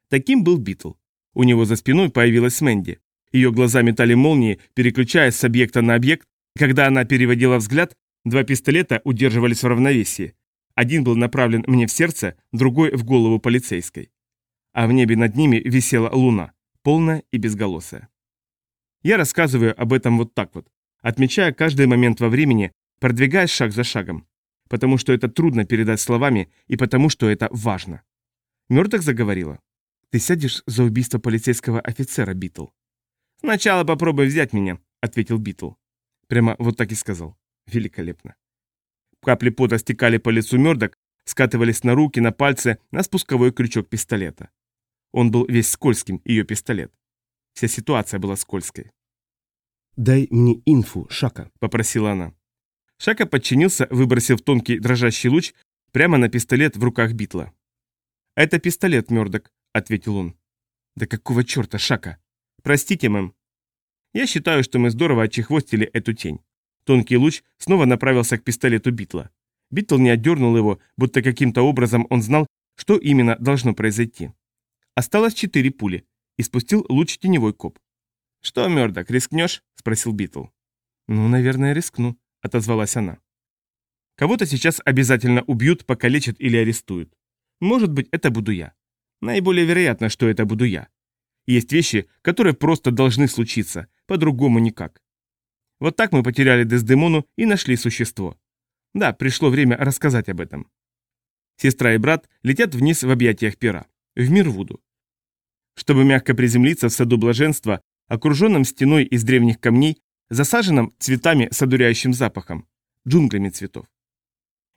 Таким был Битл. У него за спиной появилась Мэнди. Ее глаза метали молнии, переключаясь с объекта на объект. Когда она переводила взгляд, два пистолета удерживались в равновесии. Один был направлен мне в сердце, другой в голову полицейской. А в небе над ними висела луна, полная и безголосая. Я рассказываю об этом вот так вот, отмечая каждый момент во времени, продвигаясь шаг за шагом. Потому что это трудно передать словами и потому что это важно. Мёрдок заговорила. «Ты сядешь за убийство полицейского офицера, Битл?» «Сначала попробуй взять меня», — ответил Битл. Прямо вот так и сказал. Великолепно. Капли пота стекали по лицу Мёрдок, скатывались на руки, на пальцы, на спусковой крючок пистолета. Он был весь скользким, ее пистолет. Вся ситуация была скользкой. «Дай мне инфу, Шака», — попросила она. Шака подчинился, выбросив тонкий дрожащий луч прямо на пистолет в руках Битла. «Это пистолет, Мёрдок», — ответил он. «Да какого черта, Шака? Простите, мэм. Я считаю, что мы здорово отчехвостили эту тень». Тонкий луч снова направился к пистолету Битла. Битл не отдернул его, будто каким-то образом он знал, что именно должно произойти. Осталось четыре пули, испустил луч теневой коп. «Что, Мёрдок, рискнешь?» – спросил Битл. «Ну, наверное, рискну», – отозвалась она. «Кого-то сейчас обязательно убьют, покалечат или арестуют. Может быть, это буду я. Наиболее вероятно, что это буду я. Есть вещи, которые просто должны случиться, по-другому никак. Вот так мы потеряли Дездемону и нашли существо. Да, пришло время рассказать об этом. Сестра и брат летят вниз в объятиях пера, в мир Вуду. Чтобы мягко приземлиться в саду блаженства, окруженном стеной из древних камней, засаженном цветами с одуряющим запахом, джунглями цветов.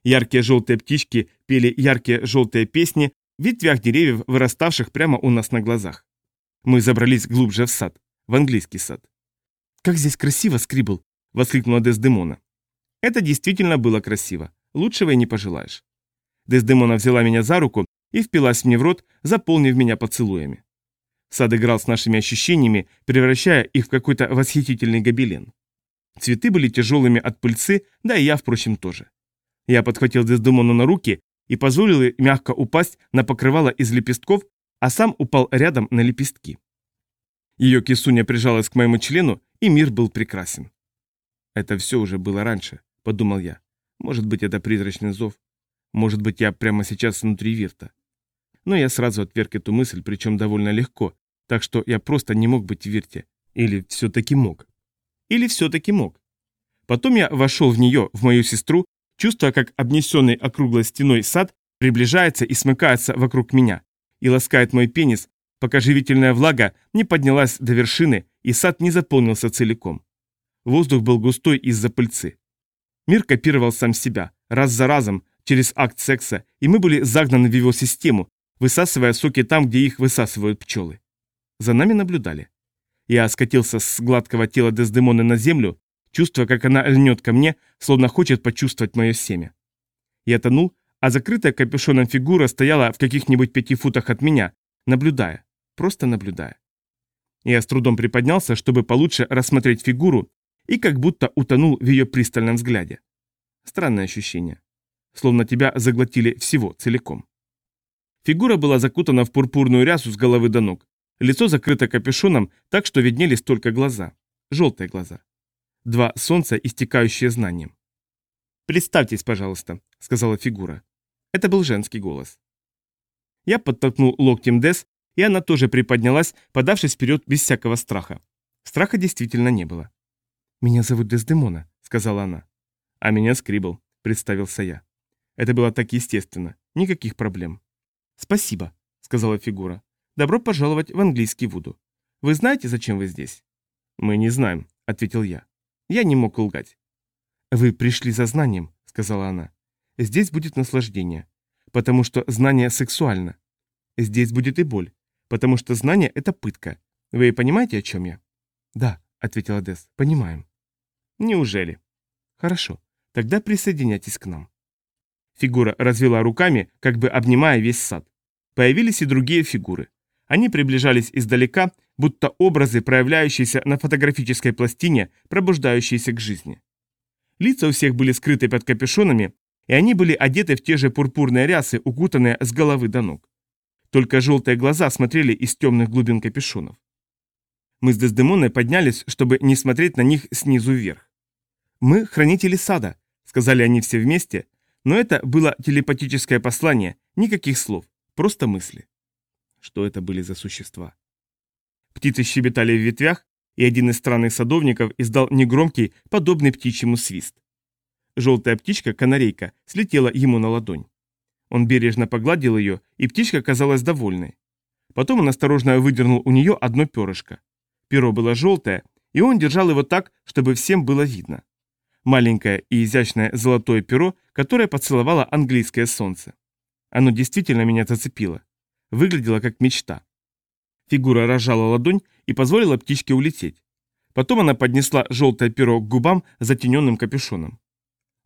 Яркие желтые птички пели яркие желтые песни в ветвях деревьев, выраставших прямо у нас на глазах. Мы забрались глубже в сад, в английский сад. «Как здесь красиво, Скрибл!» — воскликнула Дездемона. Это действительно было красиво. Лучшего и не пожелаешь. Дездемона взяла меня за руку и впилась мне в рот, заполнив меня поцелуями. Сад играл с нашими ощущениями, превращая их в какой-то восхитительный гобелен. Цветы были тяжелыми от пыльцы, да и я, впрочем, тоже. Я подхватил Дездемону на руки и позволил ей мягко упасть на покрывало из лепестков, а сам упал рядом на лепестки. Ее кисуня прижалась к моему члену, и мир был прекрасен. «Это все уже было раньше», — подумал я. «Может быть, это призрачный зов. Может быть, я прямо сейчас внутри Вирта». Но я сразу отверг эту мысль, причем довольно легко, так что я просто не мог быть в Вирте. Или все-таки мог. Или все-таки мог. Потом я вошел в нее, в мою сестру, чувствуя, как обнесенный округлой стеной сад приближается и смыкается вокруг меня и ласкает мой пенис, пока живительная влага не поднялась до вершины и сад не заполнился целиком. Воздух был густой из-за пыльцы. Мир копировал сам себя, раз за разом, через акт секса, и мы были загнаны в его систему, высасывая соки там, где их высасывают пчелы. За нами наблюдали. Я скатился с гладкого тела Дездемоны на землю, чувствуя, как она льнет ко мне, словно хочет почувствовать мое семя. Я тонул, а закрытая капюшоном фигура стояла в каких-нибудь пяти футах от меня, наблюдая, просто наблюдая. Я с трудом приподнялся, чтобы получше рассмотреть фигуру, и как будто утонул в ее пристальном взгляде. Странное ощущение. Словно тебя заглотили всего целиком. Фигура была закутана в пурпурную рясу с головы до ног. Лицо закрыто капюшоном, так что виднелись только глаза. Желтые глаза. Два солнца, истекающие знанием. «Представьтесь, пожалуйста», — сказала фигура. Это был женский голос. Я подтолкнул локтем Дес, и она тоже приподнялась, подавшись вперед без всякого страха. Страха действительно не было. «Меня зовут Дездемона», — сказала она. «А меня Скрибл», — представился я. Это было так естественно. Никаких проблем. «Спасибо», — сказала фигура. «Добро пожаловать в английский Вуду. Вы знаете, зачем вы здесь?» «Мы не знаем», — ответил я. Я не мог лгать. «Вы пришли за знанием», — сказала она. «Здесь будет наслаждение, потому что знание сексуально. Здесь будет и боль, потому что знание — это пытка. Вы понимаете, о чем я?» «Да», — ответила Дес, — «понимаем». Неужели? Хорошо, тогда присоединяйтесь к нам. Фигура развела руками, как бы обнимая весь сад. Появились и другие фигуры. Они приближались издалека, будто образы, проявляющиеся на фотографической пластине, пробуждающиеся к жизни. Лица у всех были скрыты под капюшонами, и они были одеты в те же пурпурные рясы, укутанные с головы до ног. Только желтые глаза смотрели из темных глубин капюшонов. Мы с Дездемоной поднялись, чтобы не смотреть на них снизу вверх. «Мы хранители сада», — сказали они все вместе, но это было телепатическое послание, никаких слов, просто мысли. Что это были за существа? Птицы щебетали в ветвях, и один из странных садовников издал негромкий, подобный птичьему свист. Желтая птичка-канарейка слетела ему на ладонь. Он бережно погладил ее, и птичка казалась довольной. Потом он осторожно выдернул у нее одно перышко. Перо было желтое, и он держал его так, чтобы всем было видно маленькое и изящное золотое перо, которое поцеловало английское солнце. Оно действительно меня зацепило. Выглядело как мечта. Фигура разжала ладонь и позволила птичке улететь. Потом она поднесла желтое перо к губам, затененным капюшоном.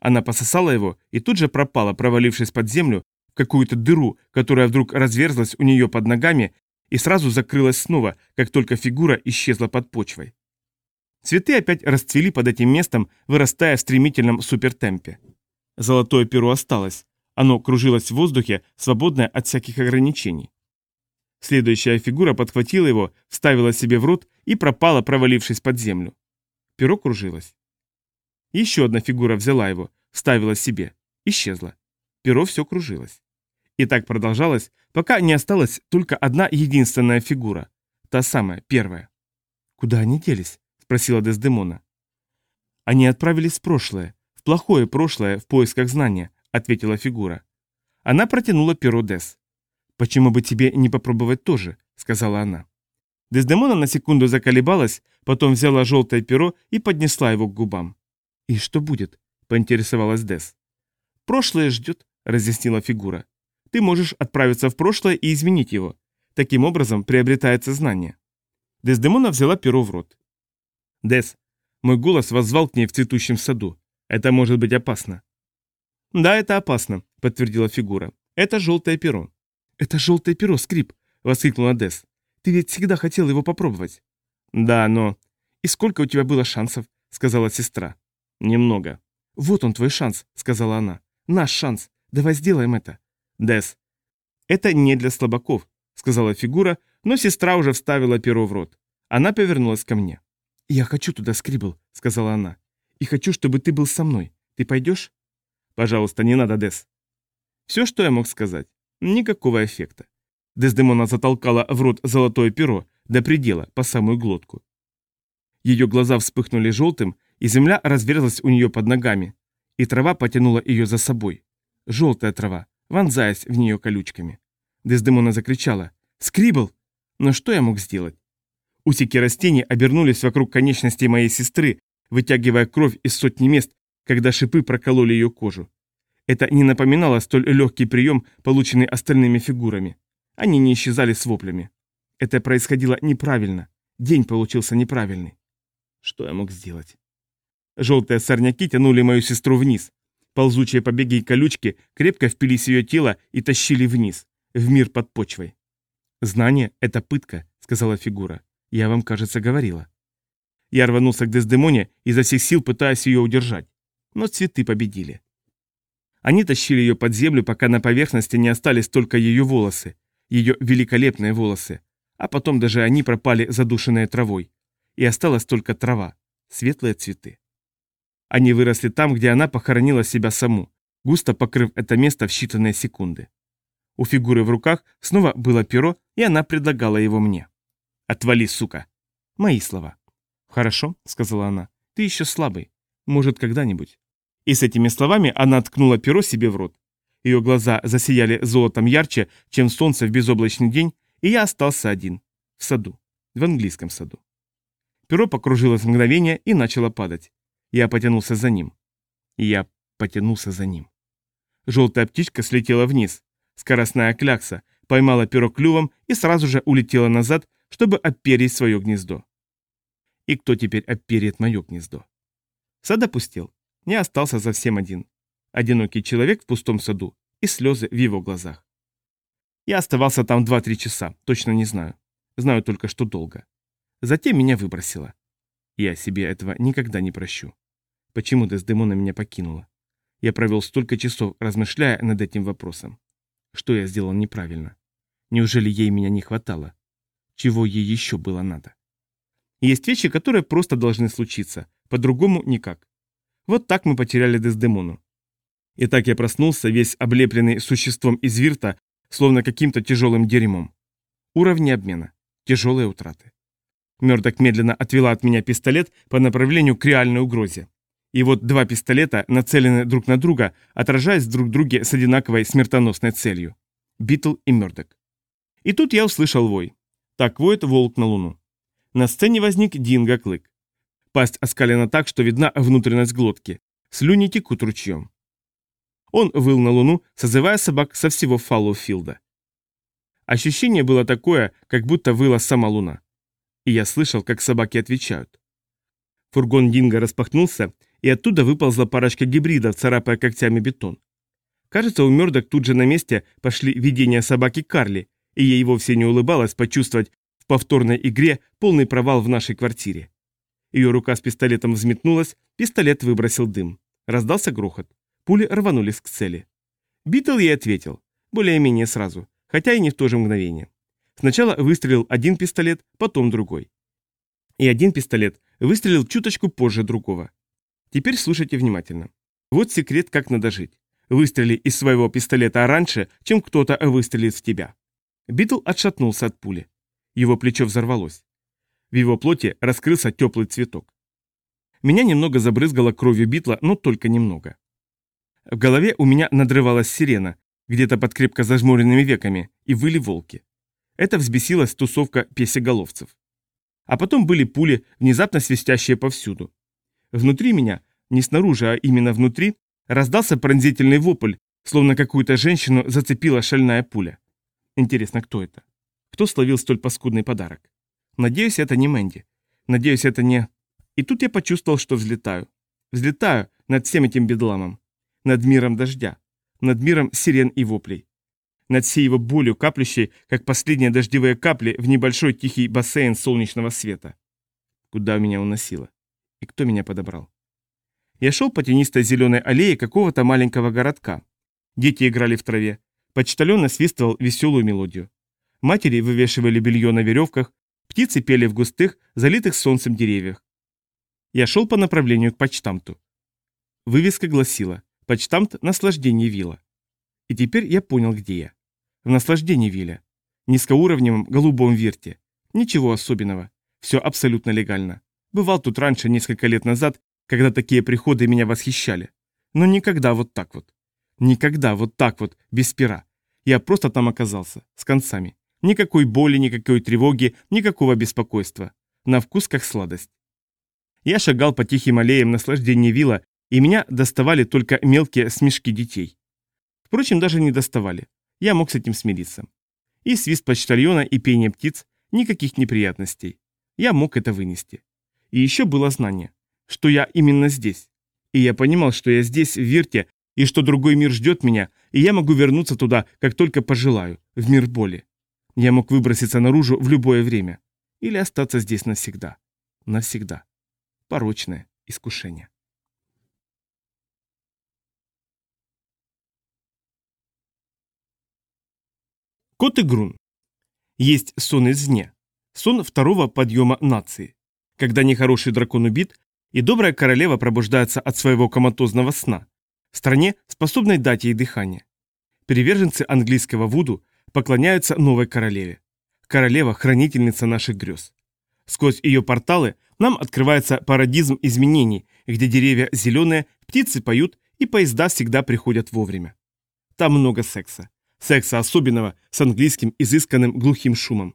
Она пососала его и тут же пропала, провалившись под землю, какую-то дыру, которая вдруг разверзлась у нее под ногами и сразу закрылась снова, как только фигура исчезла под почвой. Цветы опять расцвели под этим местом, вырастая в стремительном супертемпе. Золотое перо осталось. Оно кружилось в воздухе, свободное от всяких ограничений. Следующая фигура подхватила его, вставила себе в рот и пропала, провалившись под землю. Перо кружилось. Еще одна фигура взяла его, вставила себе, исчезла. Перо все кружилось. И так продолжалось, пока не осталась только одна единственная фигура. Та самая, первая. Куда они делись? спросила Дездемона. Они отправились в прошлое, в плохое прошлое, в поисках знания, ответила фигура. Она протянула перо Дес. «Почему бы тебе не попробовать тоже?» — сказала она. Дездемона на секунду заколебалась, потом взяла желтое перо и поднесла его к губам. «И что будет?» — поинтересовалась Дес. «Прошлое ждет», — разъяснила фигура. «Ты можешь отправиться в прошлое и изменить его. Таким образом приобретается знание». Дездемона взяла перо в рот. «Дес». Мой голос воззвал к ней в цветущем саду. «Это может быть опасно». «Да, это опасно», — подтвердила фигура. «Это желтое перо». «Это желтое перо, Скрип», — воскликнула Дес. «Ты ведь всегда хотел его попробовать». «Да, но...» «И сколько у тебя было шансов?» — сказала сестра. «Немного». «Вот он твой шанс», — сказала она. «Наш шанс. Давай сделаем это». «Дес». «Это не для слабаков», — сказала фигура, но сестра уже вставила перо в рот. Она повернулась ко мне. «Я хочу туда, Скрибл», — сказала она. «И хочу, чтобы ты был со мной. Ты пойдешь?» «Пожалуйста, не надо, Дес». Все, что я мог сказать. Никакого эффекта. Дездемона затолкала в рот золотое перо до предела, по самую глотку. Ее глаза вспыхнули желтым, и земля разверзлась у нее под ногами, и трава потянула ее за собой. Желтая трава, вонзаясь в нее колючками. Дездемона закричала «Скрибл!» Но что я мог сделать? Усики растений обернулись вокруг конечностей моей сестры, вытягивая кровь из сотни мест, когда шипы прокололи ее кожу. Это не напоминало столь легкий прием, полученный остальными фигурами. Они не исчезали с воплями. Это происходило неправильно. День получился неправильный. Что я мог сделать? Желтые сорняки тянули мою сестру вниз. Ползучие побеги и колючки крепко впились в ее тело и тащили вниз, в мир под почвой. «Знание — это пытка», — сказала фигура. «Я вам, кажется, говорила». Я рванулся к Дездемоне, изо всех сил пытаясь ее удержать. Но цветы победили. Они тащили ее под землю, пока на поверхности не остались только ее волосы, ее великолепные волосы, а потом даже они пропали задушенные травой. И осталась только трава, светлые цветы. Они выросли там, где она похоронила себя саму, густо покрыв это место в считанные секунды. У фигуры в руках снова было перо, и она предлагала его мне. «Отвали, сука!» Мои слова. «Хорошо», — сказала она, — «ты еще слабый. Может, когда-нибудь». И с этими словами она ткнула перо себе в рот. Ее глаза засияли золотом ярче, чем солнце в безоблачный день, и я остался один. В саду. В английском саду. Перо покружилось мгновение и начало падать. Я потянулся за ним. Я потянулся за ним. Желтая птичка слетела вниз. Скоростная клякса поймала перо клювом и сразу же улетела назад, чтобы опереть свое гнездо. И кто теперь оперет мое гнездо? Сад опустел. Не остался совсем один одинокий человек в пустом саду и слезы в его глазах. Я оставался там 2-3 часа, точно не знаю. Знаю только, что долго. Затем меня выбросило. Я себе этого никогда не прощу. Почему Дездемона меня покинула? Я провел столько часов, размышляя над этим вопросом. Что я сделал неправильно? Неужели ей меня не хватало? Чего ей еще было надо? Есть вещи, которые просто должны случиться, по-другому никак. Вот так мы потеряли Дездемону. И так я проснулся, весь облепленный существом из вирта, словно каким-то тяжелым дерьмом. Уровни обмена. Тяжелые утраты. Мёрдок медленно отвела от меня пистолет по направлению к реальной угрозе. И вот два пистолета нацелены друг на друга, отражаясь друг в друге с одинаковой смертоносной целью. Битл и Мёрдок. И тут я услышал вой. Так воет волк на луну. На сцене возник Динго Клык. Пасть оскалена так, что видна внутренность глотки. Слюни текут ручьем. Он выл на луну, созывая собак со всего Фаллоуфилда. Ощущение было такое, как будто выла сама луна. И я слышал, как собаки отвечают. Фургон Динго распахнулся, и оттуда выползла парочка гибридов, царапая когтями бетон. Кажется, у Мёрдок тут же на месте пошли видения собаки Карли, и ей вовсе не улыбалось почувствовать в повторной игре полный провал в нашей квартире. Ее рука с пистолетом взметнулась, пистолет выбросил дым. Раздался грохот. Пули рванулись к цели. Битл ей ответил, более-менее сразу, хотя и не в то же мгновение. Сначала выстрелил один пистолет, потом другой. И один пистолет выстрелил чуточку позже другого. Теперь слушайте внимательно. Вот секрет, как надо жить. Выстрели из своего пистолета раньше, чем кто-то выстрелит в тебя. Битл отшатнулся от пули. Его плечо взорвалось. В его плоти раскрылся теплый цветок. Меня немного забрызгало кровью Битла, но только немного. В голове у меня надрывалась сирена, где-то под крепко зажмуренными веками, и выли волки. Это взбесилась тусовка песеголовцев. А потом были пули, внезапно свистящие повсюду. Внутри меня, не снаружи, а именно внутри, раздался пронзительный вопль, словно какую-то женщину зацепила шальная пуля. Интересно, кто это? Кто словил столь паскудный подарок? Надеюсь, это не Мэнди. Надеюсь, это не... И тут я почувствовал, что взлетаю. Взлетаю над всем этим бедламом. Над миром дождя. Над миром сирен и воплей. Над всей его болью, каплющей, как последние дождевые капли в небольшой тихий бассейн солнечного света. Куда меня уносило? И кто меня подобрал? Я шел по тенистой зеленой аллее какого-то маленького городка. Дети играли в траве. Почтальон насвистывал веселую мелодию. Матери вывешивали белье на веревках, птицы пели в густых, залитых солнцем деревьях. Я шел по направлению к почтамту. Вывеска гласила «Почтамт наслаждение вилла». И теперь я понял, где я. В наслаждении вилля. Низкоуровневом голубом вирте. Ничего особенного. Все абсолютно легально. Бывал тут раньше, несколько лет назад, когда такие приходы меня восхищали. Но никогда вот так вот. Никогда вот так вот, без пера. Я просто там оказался, с концами. Никакой боли, никакой тревоги, никакого беспокойства. На вкус как сладость. Я шагал по тихим аллеям наслаждения вилла, и меня доставали только мелкие смешки детей. Впрочем, даже не доставали. Я мог с этим смириться. И свист почтальона, и пение птиц, никаких неприятностей. Я мог это вынести. И еще было знание, что я именно здесь. И я понимал, что я здесь, в Вирте, и что другой мир ждет меня, и я могу вернуться туда, как только пожелаю, в мир боли. Я мог выброситься наружу в любое время. Или остаться здесь навсегда. Навсегда. Порочное искушение. Кот и Грун. Есть сон из дня. Сон второго подъема нации. Когда нехороший дракон убит, и добрая королева пробуждается от своего коматозного сна, в стране, способной дать ей дыхание. Приверженцы английского вуду поклоняются новой королеве. Королева – хранительница наших грез. Сквозь ее порталы нам открывается парадизм изменений, где деревья зеленые, птицы поют и поезда всегда приходят вовремя. Там много секса. Секса особенного, с английским изысканным глухим шумом.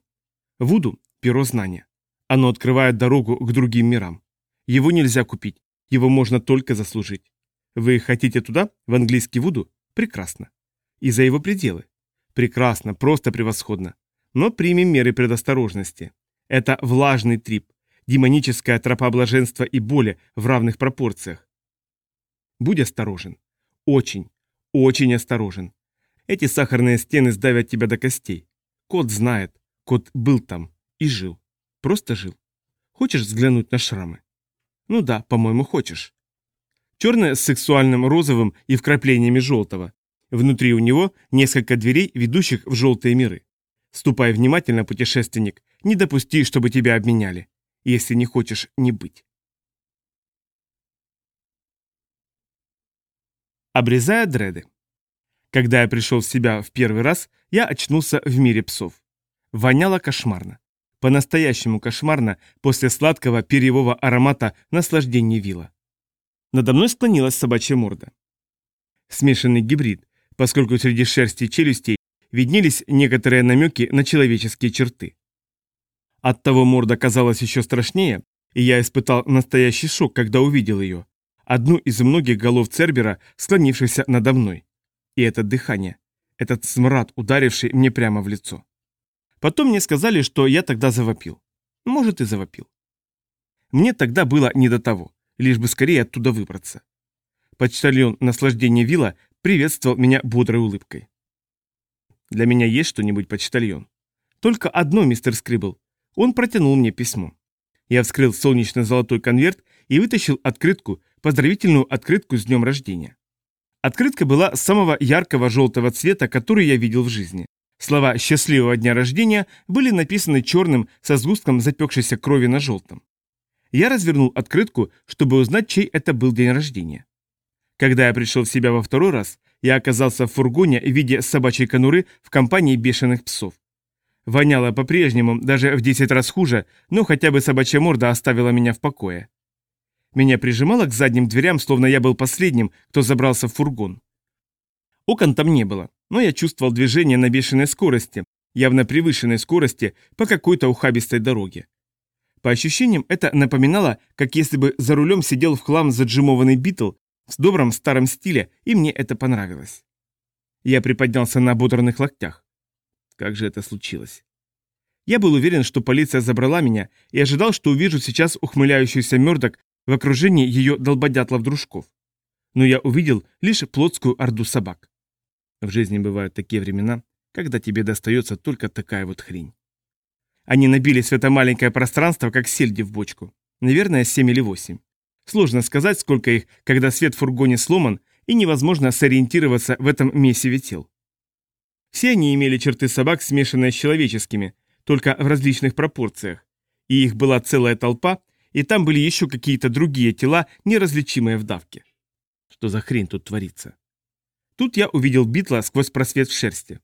Вуду – перо знания. Оно открывает дорогу к другим мирам. Его нельзя купить, его можно только заслужить. Вы хотите туда, в английский Вуду? Прекрасно. И за его пределы? Прекрасно, просто превосходно. Но примем меры предосторожности. Это влажный трип, демоническая тропа блаженства и боли в равных пропорциях. Будь осторожен. Очень, очень осторожен. Эти сахарные стены сдавят тебя до костей. Кот знает, кот был там и жил. Просто жил. Хочешь взглянуть на шрамы? Ну да, по-моему, хочешь. Черное с сексуальным розовым и вкраплениями желтого. Внутри у него несколько дверей, ведущих в желтые миры. Ступай внимательно, путешественник, не допусти, чтобы тебя обменяли, если не хочешь не быть. Обрезая дреды. Когда я пришел в себя в первый раз, я очнулся в мире псов. Воняло кошмарно. По-настоящему кошмарно после сладкого перьевого аромата наслаждения вилла. Надо мной склонилась собачья морда. Смешанный гибрид, поскольку среди шерсти и челюстей виднелись некоторые намеки на человеческие черты. Оттого морда казалась еще страшнее, и я испытал настоящий шок, когда увидел ее. Одну из многих голов Цербера, склонившихся надо мной. И это дыхание, этот смрад, ударивший мне прямо в лицо. Потом мне сказали, что я тогда завопил. Может, и завопил. Мне тогда было не до того, лишь бы скорее оттуда выбраться. Почтальон наслаждения вилла приветствовал меня бодрой улыбкой. Для меня есть что-нибудь, почтальон? Только одно, мистер Скрибл. Он протянул мне письмо. Я вскрыл солнечно-золотой конверт и вытащил открытку, поздравительную открытку с днем рождения. Открытка была самого яркого желтого цвета, который я видел в жизни. Слова «счастливого дня рождения» были написаны черным со сгустком запекшейся крови на желтом. Я развернул открытку, чтобы узнать, чей это был день рождения. Когда я пришел в себя во второй раз, я оказался в фургоне в виде собачьей конуры в компании бешеных псов. Воняло по-прежнему, даже в 10 раз хуже, но хотя бы собачья морда оставила меня в покое. Меня прижимало к задним дверям, словно я был последним, кто забрался в фургон. Окон там не было, Но я чувствовал движение на бешеной скорости, явно превышенной скорости по какой-то ухабистой дороге. По ощущениям, это напоминало, как если бы за рулем сидел в хлам заджимованный Битл в добром старом стиле, и мне это понравилось. Я приподнялся на ободранных локтях. Как же это случилось? Я был уверен, что полиция забрала меня, и ожидал, что увижу сейчас ухмыляющийся Мёрдок в окружении ее долбодятлов-дружков. Но я увидел лишь плотскую орду собак. В жизни бывают такие времена, когда тебе достается только такая вот хрень. Они набились в это маленькое пространство, как сельди в бочку. Наверное, семь или восемь. Сложно сказать, сколько их, когда свет в фургоне сломан, и невозможно сориентироваться в этом месиве тел. Все они имели черты собак, смешанные с человеческими, только в различных пропорциях. И их была целая толпа, и там были еще какие-то другие тела, неразличимые в давке. Что за хрень тут творится? Тут я увидел Битла сквозь просвет в шерсти.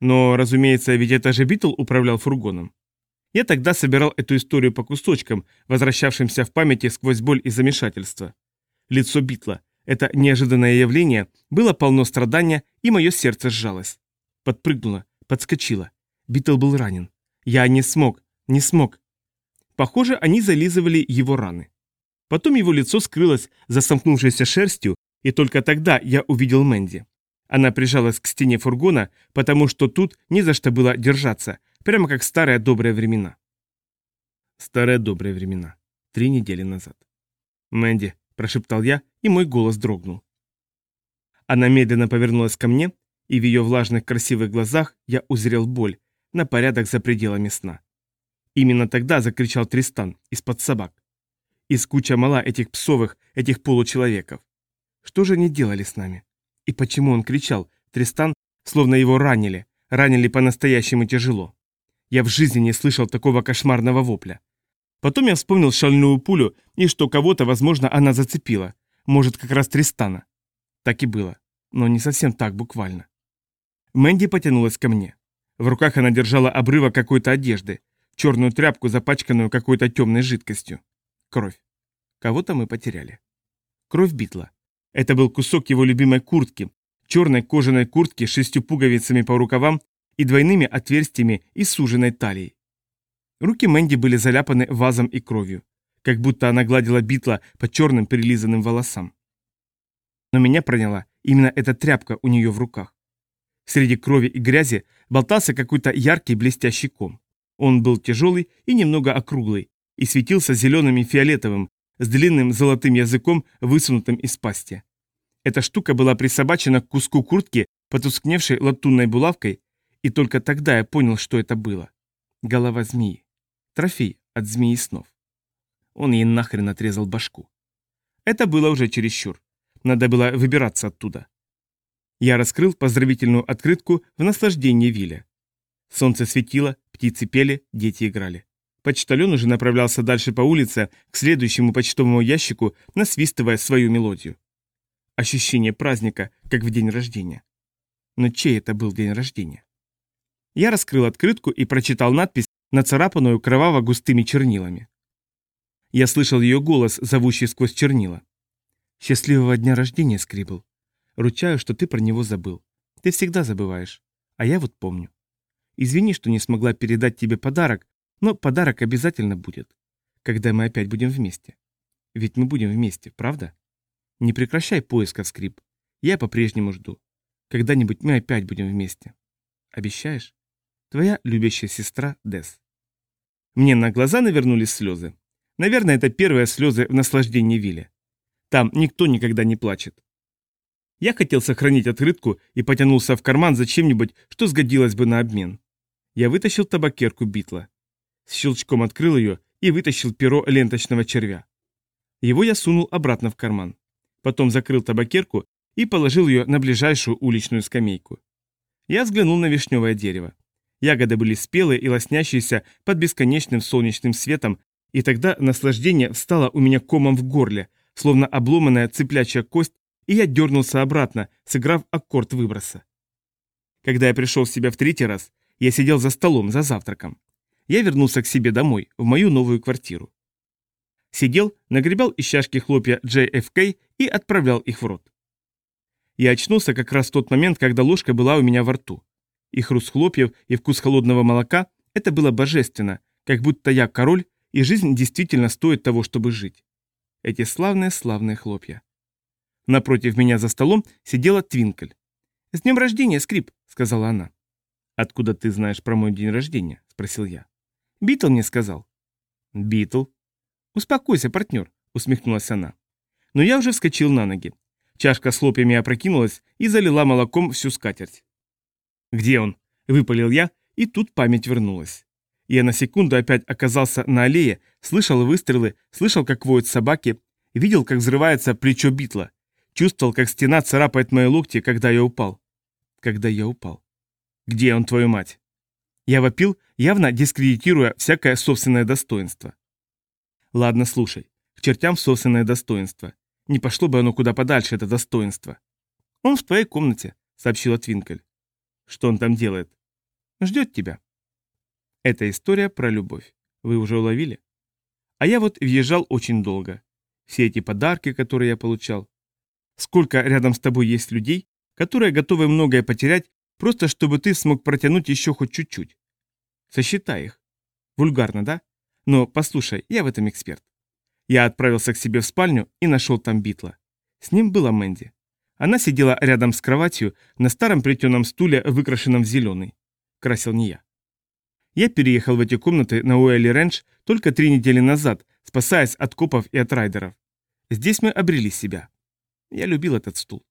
Но, разумеется, ведь это же Битл управлял фургоном. Я тогда собирал эту историю по кусочкам, возвращавшимся в памяти сквозь боль и замешательство. Лицо Битла, это неожиданное явление, было полно страдания, и мое сердце сжалось. Подпрыгнуло, подскочило. Битл был ранен. Я не смог, не смог. Похоже, они зализывали его раны. Потом его лицо скрылось за сомкнувшейся шерстью, и только тогда я увидел Мэнди. Она прижалась к стене фургона, потому что тут не за что было держаться, прямо как старые добрые времена. Старые добрые времена. Три недели назад. «Мэнди», – прошептал я, и мой голос дрогнул. Она медленно повернулась ко мне, и в ее влажных красивых глазах я узрел боль, на порядок за пределами сна. Именно тогда закричал Тристан из-под собак. Из куча мала этих псовых, этих получеловеков. Что же они делали с нами? И почему он кричал, Тристан, словно его ранили, ранили по-настоящему тяжело. Я в жизни не слышал такого кошмарного вопля. Потом я вспомнил шальную пулю и что кого-то, возможно, она зацепила. Может, как раз Тристана. Так и было. Но не совсем так буквально. Мэнди потянулась ко мне. В руках она держала обрывок какой-то одежды, черную тряпку, запачканную какой-то темной жидкостью. Кровь. Кого-то мы потеряли. Кровь Битла. Это был кусок его любимой куртки, черной кожаной куртки с шестью пуговицами по рукавам и двойными отверстиями и суженной талией. Руки Мэнди были заляпаны вазом и кровью, как будто она гладила Битла по черным перелизанным волосам. Но меня проняла именно эта тряпка у нее в руках. Среди крови и грязи болтался какой-то яркий блестящий ком. Он был тяжелый и немного округлый, и светился зеленым и фиолетовым, с длинным золотым языком, высунутым из пасти. Эта штука была присобачена к куску куртки, потускневшей латунной булавкой, и только тогда я понял, что это было. Голова змеи. Трофей от змеи снов. Он ей нахрен отрезал башку. Это было уже чересчур. Надо было выбираться оттуда. Я раскрыл поздравительную открытку в наслаждении Виля. Солнце светило, птицы пели, дети играли. Почтальон уже направлялся дальше по улице к следующему почтовому ящику, насвистывая свою мелодию. Ощущение праздника, как в день рождения. Но чей это был день рождения? Я раскрыл открытку и прочитал надпись, нацарапанную кроваво-густыми чернилами. Я слышал ее голос, зовущий сквозь чернила. «Счастливого дня рождения, Скрибл. Ручаю, что ты про него забыл. Ты всегда забываешь. А я вот помню. Извини, что не смогла передать тебе подарок, но подарок обязательно будет, когда мы опять будем вместе. Ведь мы будем вместе, правда? Не прекращай поисков, Скрип. Я по-прежнему жду. Когда-нибудь мы опять будем вместе. Обещаешь? Твоя любящая сестра Дес. Мне на глаза навернулись слезы. Наверное, это первые слезы в наслаждении Вилли. Там никто никогда не плачет. Я хотел сохранить открытку и потянулся в карман за чем-нибудь, что сгодилось бы на обмен. Я вытащил табакерку Битла. С щелчком открыл ее и вытащил перо ленточного червя. Его я сунул обратно в карман. Потом закрыл табакерку и положил ее на ближайшую уличную скамейку. Я взглянул на вишневое дерево. Ягоды были спелые и лоснящиеся под бесконечным солнечным светом, и тогда наслаждение встало у меня комом в горле, словно обломанная цыплячья кость, и я дернулся обратно, сыграв аккорд выброса. Когда я пришел в себя в третий раз, я сидел за столом, за завтраком я вернулся к себе домой, в мою новую квартиру. Сидел, нагребал из чашки хлопья JFK и отправлял их в рот. Я очнулся как раз в тот момент, когда ложка была у меня во рту. И хруст хлопьев, и вкус холодного молока – это было божественно, как будто я король, и жизнь действительно стоит того, чтобы жить. Эти славные-славные хлопья. Напротив меня за столом сидела Твинкль. «С днем рождения, Скриб!» – сказала она. «Откуда ты знаешь про мой день рождения?» – спросил я. «Битл мне сказал». «Битл?» «Успокойся, партнер», – усмехнулась она. Но я уже вскочил на ноги. Чашка с хлопьями опрокинулась и залила молоком всю скатерть. «Где он?» – выпалил я, и тут память вернулась. Я на секунду опять оказался на аллее, слышал выстрелы, слышал, как воют собаки, видел, как взрывается плечо Битла, чувствовал, как стена царапает мои локти, когда я упал. Когда я упал. Где он, твою мать? Я вопил, явно дискредитируя всякое собственное достоинство. Ладно, слушай. К чертям собственное достоинство. Не пошло бы оно куда подальше, это достоинство. Он в твоей комнате, сообщила Твинкель. Что он там делает? Ждет тебя. Это история про любовь. Вы уже уловили? А я вот въезжал очень долго. Все эти подарки, которые я получал. Сколько рядом с тобой есть людей, которые готовы многое потерять, просто чтобы ты смог протянуть еще хоть чуть-чуть. Сосчитай их. Вульгарно, да? Но послушай, я в этом эксперт. Я отправился к себе в спальню и нашел там Битла. С ним была Мэнди. Она сидела рядом с кроватью на старом плетеном стуле, выкрашенном в зеленый. Красил не я. Я переехал в эти комнаты на Уэлли Рэндж только три недели назад, спасаясь от копов и от райдеров. Здесь мы обрели себя. Я любил этот стул.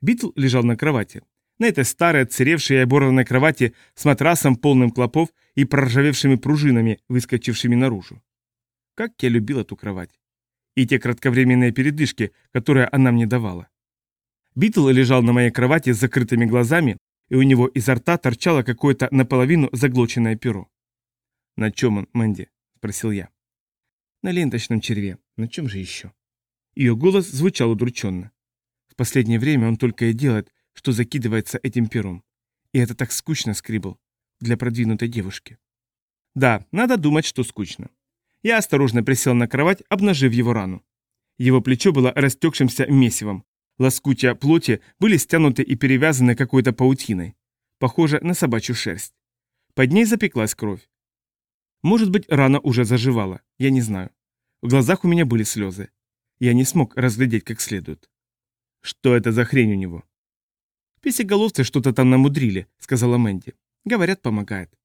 Битл лежал на кровати. На этой старой, отсыревшей и оборванной кровати с матрасом, полным клопов и проржавевшими пружинами, выскочившими наружу. Как я любил эту кровать. И те кратковременные передышки, которые она мне давала. Битл лежал на моей кровати с закрытыми глазами, и у него изо рта торчало какое-то наполовину заглоченное перо. «На чем он, Мэнди?» – спросил я. «На ленточном черве. На чем же еще?» Ее голос звучал удрученно. В последнее время он только и делает, что закидывается этим пером. И это так скучно, Скрибл, для продвинутой девушки. Да, надо думать, что скучно. Я осторожно присел на кровать, обнажив его рану. Его плечо было растекшимся месивом, Лоскутия плоти были стянуты и перевязаны какой-то паутиной, похоже на собачью шерсть. Под ней запеклась кровь. Может быть, рана уже заживала, я не знаю. В глазах у меня были слезы. Я не смог разглядеть как следует. Что это за хрень у него? Песеголовцы что-то там намудрили, сказала Мэнди. Говорят, помогает.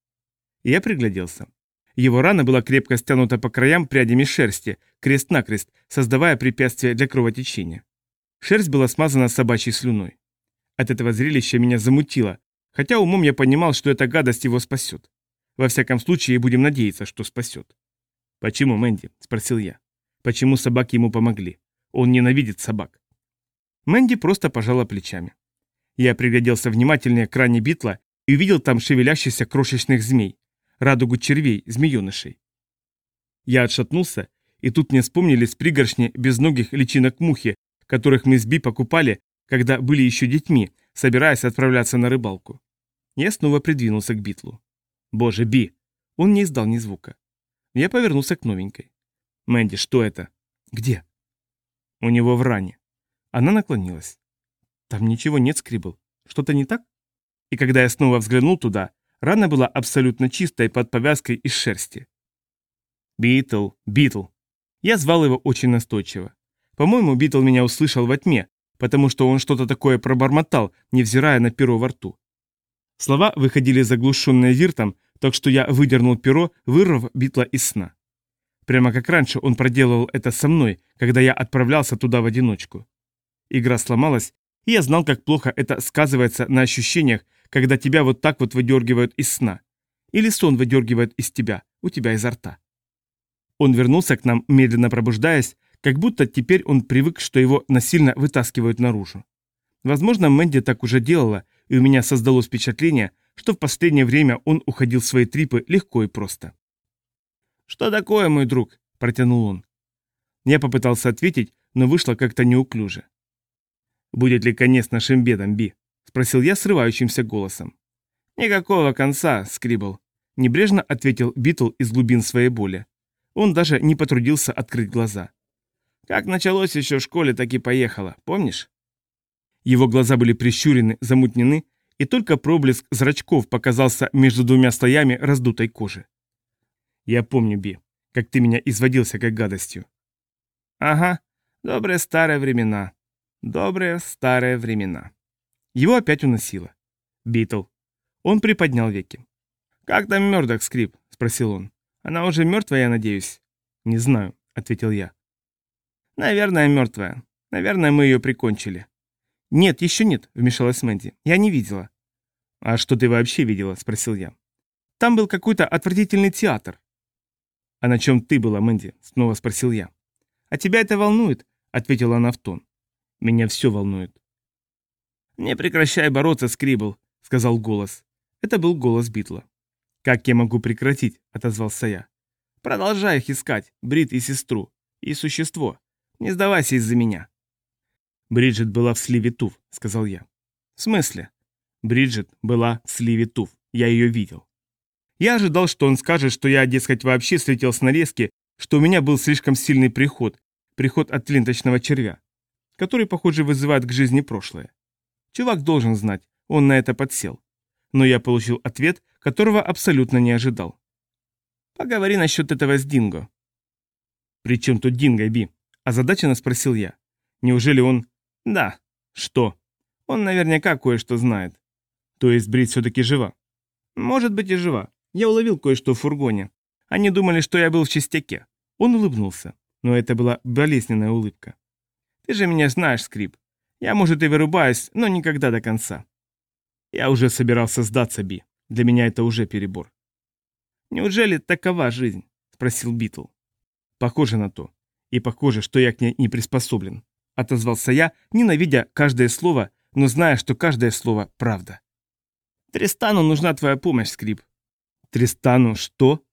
Я пригляделся. Его рана была крепко стянута по краям прядями шерсти, крест-накрест, создавая препятствие для кровотечения. Шерсть была смазана собачьей слюной. От этого зрелища меня замутило, хотя умом я понимал, что эта гадость его спасет. Во всяком случае, будем надеяться, что спасет. «Почему, Мэнди?» – спросил я. «Почему собаки ему помогли? Он ненавидит собак». Мэнди просто пожала плечами. Я пригляделся внимательнее к ране битла и увидел там шевелящихся крошечных змей, радугу червей, змеенышей. Я отшатнулся, и тут мне вспомнились пригоршни безногих личинок мухи, которых мы с Би покупали, когда были еще детьми, собираясь отправляться на рыбалку. Я снова придвинулся к Битлу. «Боже, Би!» Он не издал ни звука. Я повернулся к новенькой. «Мэнди, что это?» «Где?» «У него в ране». Она наклонилась. «Там ничего нет, Скрибл. Что-то не так?» И когда я снова взглянул туда, рана была абсолютно чистой под повязкой из шерсти. «Битл, Битл!» Я звал его очень настойчиво. По-моему, Битл меня услышал во тьме, потому что он что-то такое пробормотал, невзирая на перо во рту. Слова выходили заглушенные виртом, так что я выдернул перо, вырвав Битла из сна. Прямо как раньше он проделывал это со мной, когда я отправлялся туда в одиночку. Игра сломалась, и я знал, как плохо это сказывается на ощущениях, когда тебя вот так вот выдергивают из сна. Или сон выдергивает из тебя, у тебя изо рта. Он вернулся к нам, медленно пробуждаясь, как будто теперь он привык, что его насильно вытаскивают наружу. Возможно, Мэнди так уже делала, и у меня создалось впечатление, что в последнее время он уходил в свои трипы легко и просто. «Что такое, мой друг?» – протянул он. Я попытался ответить, но вышло как-то неуклюже. «Будет ли конец нашим бедам, Би?» – спросил я срывающимся голосом. «Никакого конца, Скрибл», – небрежно ответил Битл из глубин своей боли. Он даже не потрудился открыть глаза. Как началось еще в школе, так и поехало, помнишь? Его глаза были прищурены, замутнены, и только проблеск зрачков показался между двумя слоями раздутой кожи. «Я помню, Би, как ты меня изводился как гадостью». «Ага, добрые старые времена. Добрые старые времена». Его опять уносило. Битл. Он приподнял веки. «Как там Мёрдок, Скрип?» – спросил он. «Она уже мертвая, я надеюсь?» «Не знаю», – ответил я. «Наверное, мертвая. Наверное, мы ее прикончили». «Нет, еще нет», — вмешалась Мэнди. «Я не видела». «А что ты вообще видела?» — спросил я. «Там был какой-то отвратительный театр». «А на чем ты была, Мэнди?» — снова спросил я. «А тебя это волнует?» — ответила она в тон. «Меня все волнует». «Не прекращай бороться, Скрибл», — сказал голос. Это был голос Битла. «Как я могу прекратить?» — отозвался я. «Продолжай их искать, Брит и сестру, и существо. Не сдавайся из-за меня». Бриджит была в сливе Туф, сказал я. В смысле? Бриджит была в сливе Туф. Я ее видел. Я ожидал, что он скажет, что я, дескать, вообще слетел с нарезки, что у меня был слишком сильный приход, приход от ленточного червя, который, похоже, вызывает к жизни прошлое. Чувак должен знать, он на это подсел. Но я получил ответ, которого абсолютно не ожидал. Поговори насчет этого с Динго. «При чем тут Динго, Би?» – озадаченно спросил я. «Неужели он да. Что? Он наверняка кое-что знает. То есть Брит все-таки жива? Может быть и жива. Я уловил кое-что в фургоне. Они думали, что я был в чистяке. Он улыбнулся, но это была болезненная улыбка. Ты же меня знаешь, Скрип. Я, может, и вырубаюсь, но никогда до конца. Я уже собирался сдаться, Би. Для меня это уже перебор. Неужели такова жизнь? Спросил Битл. Похоже на то. И похоже, что я к ней не приспособлен отозвался я, ненавидя каждое слово, но зная, что каждое слово – правда. Тристану нужна твоя помощь, Скрип. Тристану что?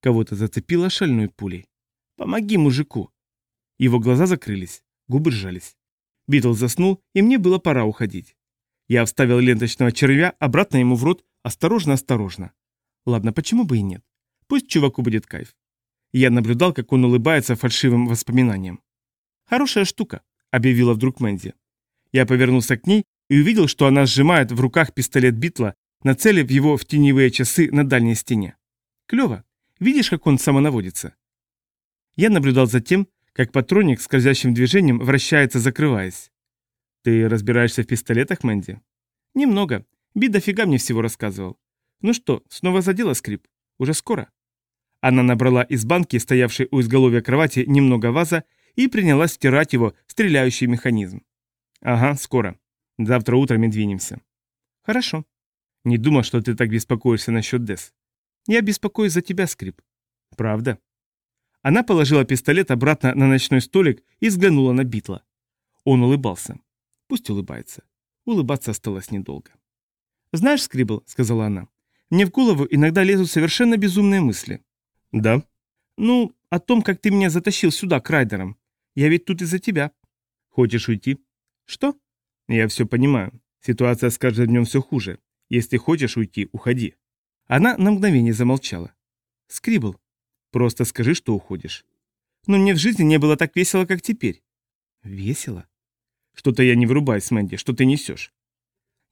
Кого-то зацепило шальной пулей. Помоги мужику. Его глаза закрылись, губы сжались. Битл заснул, и мне было пора уходить. Я вставил ленточного червя обратно ему в рот, осторожно-осторожно. Ладно, почему бы и нет? Пусть чуваку будет кайф. Я наблюдал, как он улыбается фальшивым воспоминаниям. «Хорошая штука», — объявила вдруг Мэнди. Я повернулся к ней и увидел, что она сжимает в руках пистолет Битла, нацелив его в теневые часы на дальней стене. Клево. Видишь, как он самонаводится? Я наблюдал за тем, как патроник скользящим движением вращается, закрываясь. «Ты разбираешься в пистолетах, Мэнди?» «Немного. Би дофига мне всего рассказывал. Ну что, снова задела скрип? Уже скоро?» Она набрала из банки, стоявшей у изголовья кровати, немного ваза и принялась стирать его стреляющий механизм. «Ага, скоро. Завтра утром и двинемся». «Хорошо. Не думал, что ты так беспокоишься насчет Дес. Я беспокоюсь за тебя, Скрип». «Правда?» Она положила пистолет обратно на ночной столик и взглянула на Битла. Он улыбался. Пусть улыбается. Улыбаться осталось недолго. «Знаешь, Скрибл», — сказала она, — «мне в голову иногда лезут совершенно безумные мысли». «Да?» «Ну, о том, как ты меня затащил сюда, к райдерам. Я ведь тут из-за тебя. Хочешь уйти? Что? Я все понимаю. Ситуация с каждым днем все хуже. Если хочешь уйти, уходи. Она на мгновение замолчала. Скрибл. Просто скажи, что уходишь. Но мне в жизни не было так весело, как теперь. Весело? Что-то я не врубаюсь, Мэнди, что ты несешь?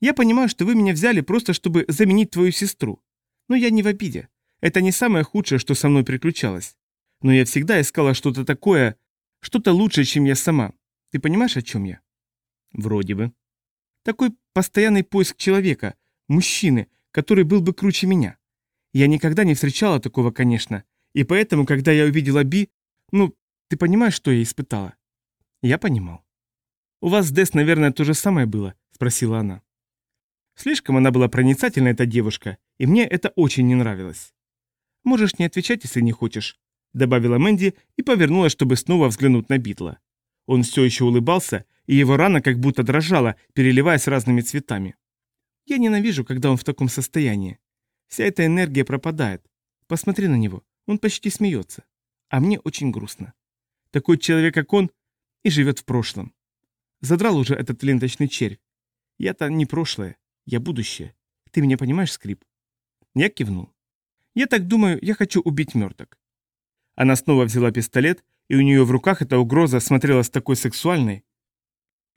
Я понимаю, что вы меня взяли просто, чтобы заменить твою сестру. Но я не в обиде. Это не самое худшее, что со мной приключалось. Но я всегда искала что-то такое, что-то лучшее, чем я сама. Ты понимаешь, о чем я? Вроде бы. Такой постоянный поиск человека, мужчины, который был бы круче меня. Я никогда не встречала такого, конечно. И поэтому, когда я увидела Би, ну, ты понимаешь, что я испытала? Я понимал. У вас с Дес, наверное, то же самое было, спросила она. Слишком она была проницательна, эта девушка, и мне это очень не нравилось. Можешь не отвечать, если не хочешь, добавила Мэнди и повернулась, чтобы снова взглянуть на Битла. Он все еще улыбался, и его рана как будто дрожала, переливаясь разными цветами. Я ненавижу, когда он в таком состоянии. Вся эта энергия пропадает. Посмотри на него, он почти смеется. А мне очень грустно. Такой человек, как он, и живет в прошлом. Задрал уже этот ленточный червь. Я-то не прошлое, я будущее. Ты меня понимаешь, Скрип? Я кивнул. Я так думаю, я хочу убить мерток. Она снова взяла пистолет, и у нее в руках эта угроза смотрелась такой сексуальной.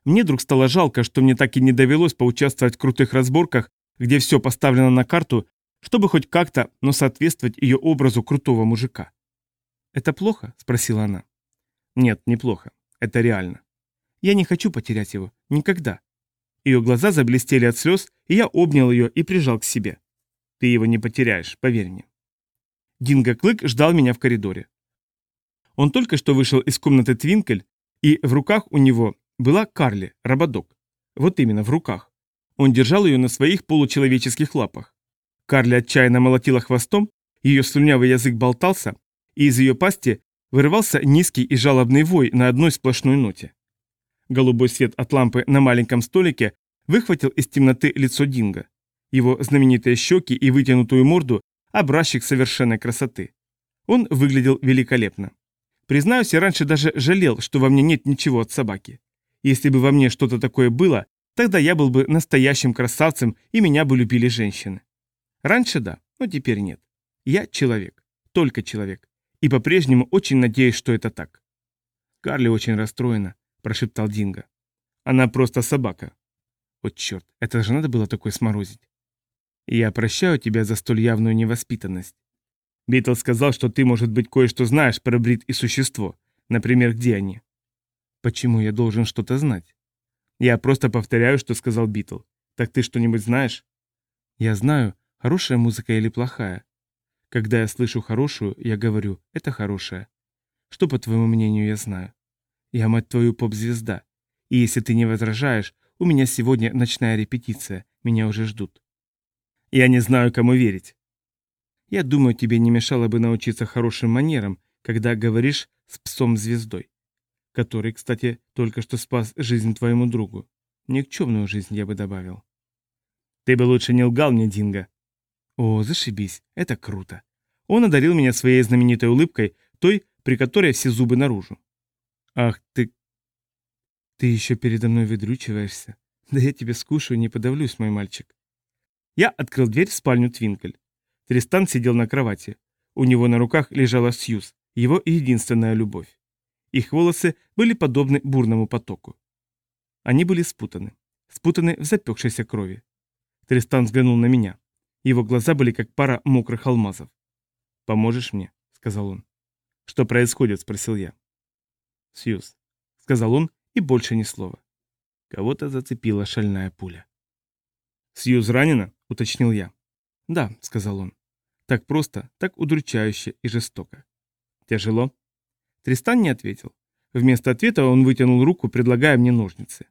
Мне вдруг стало жалко, что мне так и не довелось поучаствовать в крутых разборках, где все поставлено на карту, чтобы хоть как-то, но соответствовать ее образу крутого мужика. «Это плохо?» – спросила она. «Нет, неплохо. Это реально. Я не хочу потерять его. Никогда». Ее глаза заблестели от слез, и я обнял ее и прижал к себе. «Ты его не потеряешь, поверь мне». Динго Клык ждал меня в коридоре. Он только что вышел из комнаты Твинкель, и в руках у него была Карли, рободок. Вот именно, в руках. Он держал ее на своих получеловеческих лапах. Карли отчаянно молотила хвостом, ее слюнявый язык болтался, и из ее пасти вырывался низкий и жалобный вой на одной сплошной ноте. Голубой свет от лампы на маленьком столике выхватил из темноты лицо Динго. Его знаменитые щеки и вытянутую морду – образчик совершенной красоты. Он выглядел великолепно. Признаюсь, я раньше даже жалел, что во мне нет ничего от собаки. Если бы во мне что-то такое было, тогда я был бы настоящим красавцем, и меня бы любили женщины. Раньше да, но теперь нет. Я человек, только человек. И по-прежнему очень надеюсь, что это так. Карли очень расстроена, прошептал Динго. Она просто собака. Вот черт, это же надо было такое сморозить. Я прощаю тебя за столь явную невоспитанность. Битл сказал, что ты, может быть, кое-что знаешь про Брит и существо. Например, где они? Почему я должен что-то знать? Я просто повторяю, что сказал Битл. Так ты что-нибудь знаешь? Я знаю, хорошая музыка или плохая. Когда я слышу хорошую, я говорю, это хорошая. Что, по твоему мнению, я знаю? Я, мать твою, поп-звезда. И если ты не возражаешь, у меня сегодня ночная репетиция, меня уже ждут. Я не знаю, кому верить. Я думаю, тебе не мешало бы научиться хорошим манерам, когда говоришь с псом-звездой, который, кстати, только что спас жизнь твоему другу. Никчемную жизнь, я бы добавил. Ты бы лучше не лгал мне, Динго. О, зашибись, это круто. Он одарил меня своей знаменитой улыбкой, той, при которой все зубы наружу. Ах ты... Ты еще передо мной выдрючиваешься. Да я тебе скушаю, не подавлюсь, мой мальчик. Я открыл дверь в спальню Твинкель. Тристан сидел на кровати. У него на руках лежала Сьюз, его единственная любовь. Их волосы были подобны бурному потоку. Они были спутаны. Спутаны в запекшейся крови. Тристан взглянул на меня. Его глаза были как пара мокрых алмазов. «Поможешь мне?» — сказал он. «Что происходит?» — спросил я. «Сьюз», — сказал он, и больше ни слова. Кого-то зацепила шальная пуля. «Сьюз ранена?» — уточнил я. «Да», — сказал он. «Так просто, так удручающе и жестоко». «Тяжело?» Тристан не ответил. Вместо ответа он вытянул руку, предлагая мне ножницы.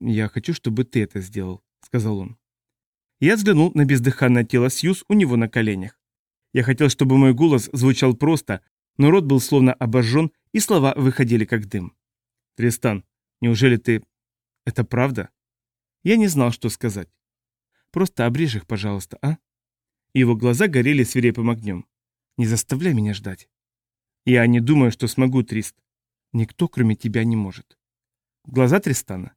«Я хочу, чтобы ты это сделал», — сказал он. Я взглянул на бездыханное тело Сьюз у него на коленях. Я хотел, чтобы мой голос звучал просто, но рот был словно обожжен, и слова выходили как дым. «Тристан, неужели ты... Это правда?» Я не знал, что сказать. «Просто обрежь их, пожалуйста, а?» Его глаза горели свирепым огнем. «Не заставляй меня ждать». «Я не думаю, что смогу, Трист. Никто, кроме тебя, не может». Глаза Тристана.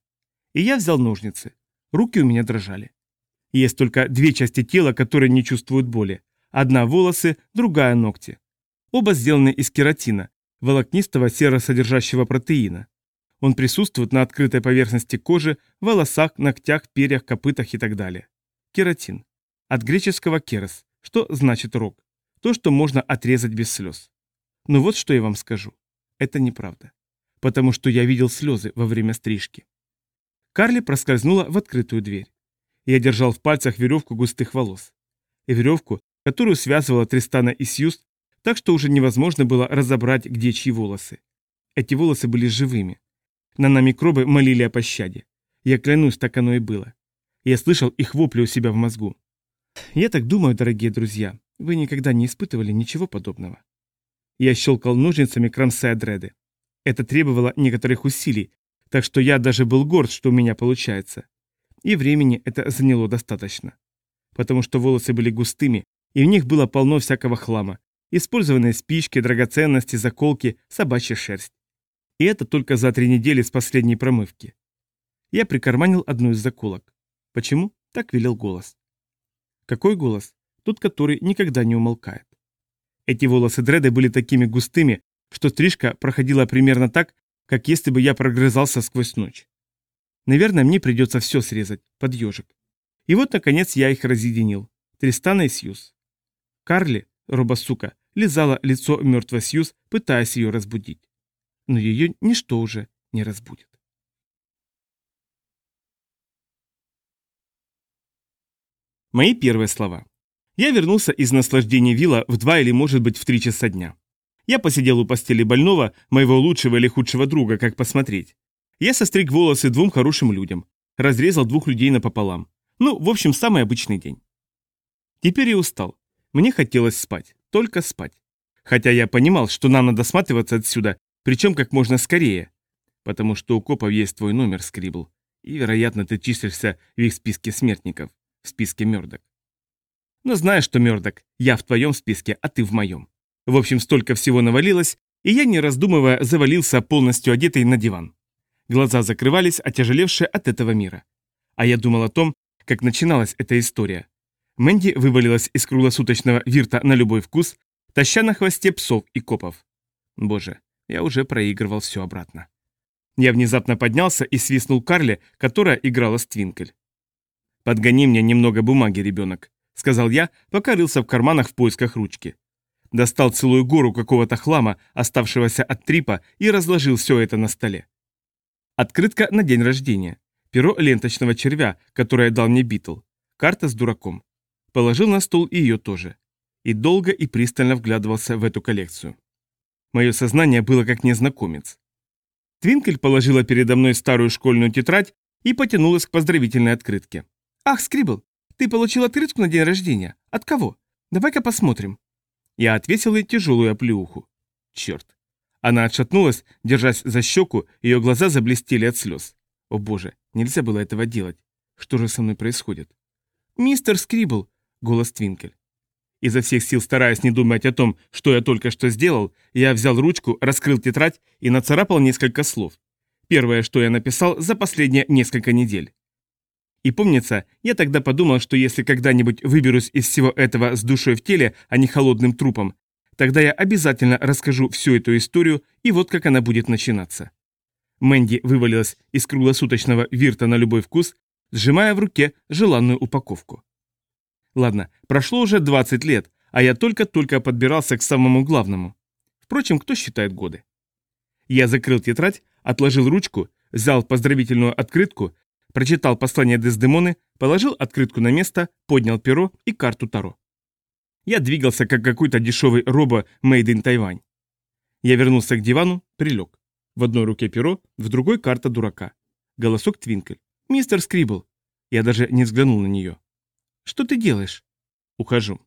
И я взял ножницы. Руки у меня дрожали. Есть только две части тела, которые не чувствуют боли. Одна – волосы, другая – ногти. Оба сделаны из кератина, волокнистого серосодержащего протеина. Он присутствует на открытой поверхности кожи, волосах, ногтях, перьях, копытах и так далее. Кератин. От греческого керос, что значит рог. То, что можно отрезать без слез. Но вот что я вам скажу. Это неправда. Потому что я видел слезы во время стрижки. Карли проскользнула в открытую дверь. Я держал в пальцах веревку густых волос. И веревку, которую связывала Тристана и Сьюз, так что уже невозможно было разобрать, где чьи волосы. Эти волосы были живыми. Наномикробы молили о пощаде. Я клянусь, так оно и было. Я слышал их вопли у себя в мозгу. Я так думаю, дорогие друзья, вы никогда не испытывали ничего подобного. Я щелкал ножницами, кромсая дреды. Это требовало некоторых усилий, так что я даже был горд, что у меня получается. И времени это заняло достаточно. Потому что волосы были густыми, и в них было полно всякого хлама. Использованные спички, драгоценности, заколки, собачья шерсть. И это только за три недели с последней промывки. Я прикарманил одну из заколок. Почему? Так велел голос. Какой голос? Тот, который никогда не умолкает. Эти волосы Дреды были такими густыми, что стрижка проходила примерно так, как если бы я прогрызался сквозь ночь. Наверное, мне придется все срезать, под ежик. И вот, наконец, я их разъединил. Тристана и Сьюз. Карли, робосука, лизала лицо мертвой Сьюз, пытаясь ее разбудить. Но ее ничто уже не разбудит. Мои первые слова. Я вернулся из наслаждения вилла в два или, может быть, в три часа дня. Я посидел у постели больного, моего лучшего или худшего друга, как посмотреть. Я состриг волосы двум хорошим людям, разрезал двух людей напополам. Ну, в общем, самый обычный день. Теперь я устал. Мне хотелось спать, только спать. Хотя я понимал, что нам надо сматываться отсюда, причем как можно скорее. Потому что у копов есть твой номер, Скрибл. И, вероятно, ты числишься в их списке смертников в списке Мёрдок. Но знаешь что, Мёрдок, я в твоем списке, а ты в моем. В общем, столько всего навалилось, и я, не раздумывая, завалился полностью одетый на диван. Глаза закрывались, отяжелевшие от этого мира. А я думал о том, как начиналась эта история. Мэнди вывалилась из круглосуточного вирта на любой вкус, таща на хвосте псов и копов. Боже, я уже проигрывал все обратно. Я внезапно поднялся и свистнул Карле, которая играла с Твинкель. «Подгони мне немного бумаги, ребенок», — сказал я, пока рылся в карманах в поисках ручки. Достал целую гору какого-то хлама, оставшегося от трипа, и разложил все это на столе. Открытка на день рождения. Перо ленточного червя, которое дал мне Битл. Карта с дураком. Положил на стол и ее тоже. И долго и пристально вглядывался в эту коллекцию. Мое сознание было как незнакомец. Твинкель положила передо мной старую школьную тетрадь и потянулась к поздравительной открытке. «Ах, Скрибл, ты получил открытку на день рождения. От кого? Давай-ка посмотрим». Я отвесил ей тяжелую оплеуху. Черт. Она отшатнулась, держась за щеку, ее глаза заблестели от слез. О боже, нельзя было этого делать. Что же со мной происходит? «Мистер Скрибл!» — голос Твинкель. Изо всех сил стараясь не думать о том, что я только что сделал, я взял ручку, раскрыл тетрадь и нацарапал несколько слов. Первое, что я написал за последние несколько недель. И помнится, я тогда подумал, что если когда-нибудь выберусь из всего этого с душой в теле, а не холодным трупом, тогда я обязательно расскажу всю эту историю, и вот как она будет начинаться. Мэнди вывалилась из круглосуточного вирта на любой вкус, сжимая в руке желанную упаковку. Ладно, прошло уже 20 лет, а я только-только подбирался к самому главному. Впрочем, кто считает годы? Я закрыл тетрадь, отложил ручку, взял поздравительную открытку прочитал послание Дездемоны, положил открытку на место, поднял перо и карту Таро. Я двигался, как какой-то дешевый робо Made in Тайвань. Я вернулся к дивану, прилег. В одной руке перо, в другой карта дурака. Голосок Твинкель. «Мистер Скрибл». Я даже не взглянул на нее. «Что ты делаешь?» «Ухожу».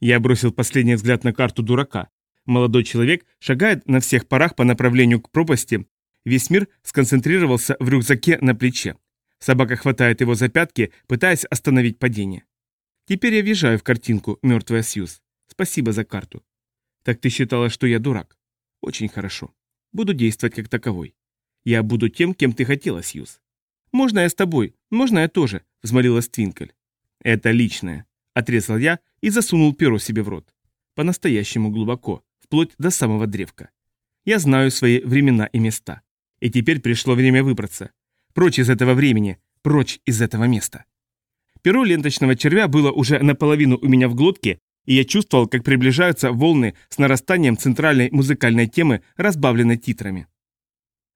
Я бросил последний взгляд на карту дурака. Молодой человек шагает на всех парах по направлению к пропасти, Весь мир сконцентрировался в рюкзаке на плече. Собака хватает его за пятки, пытаясь остановить падение. Теперь я въезжаю в картинку «Мертвая Сьюз». Спасибо за карту. Так ты считала, что я дурак? Очень хорошо. Буду действовать как таковой. Я буду тем, кем ты хотела, Сьюз. Можно я с тобой? Можно я тоже? Взмолилась Твинкель. Это личное. Отрезал я и засунул перо себе в рот. По-настоящему глубоко, вплоть до самого древка. Я знаю свои времена и места. И теперь пришло время выбраться. Прочь из этого времени, прочь из этого места. Перо ленточного червя было уже наполовину у меня в глотке, и я чувствовал, как приближаются волны с нарастанием центральной музыкальной темы, разбавленной титрами.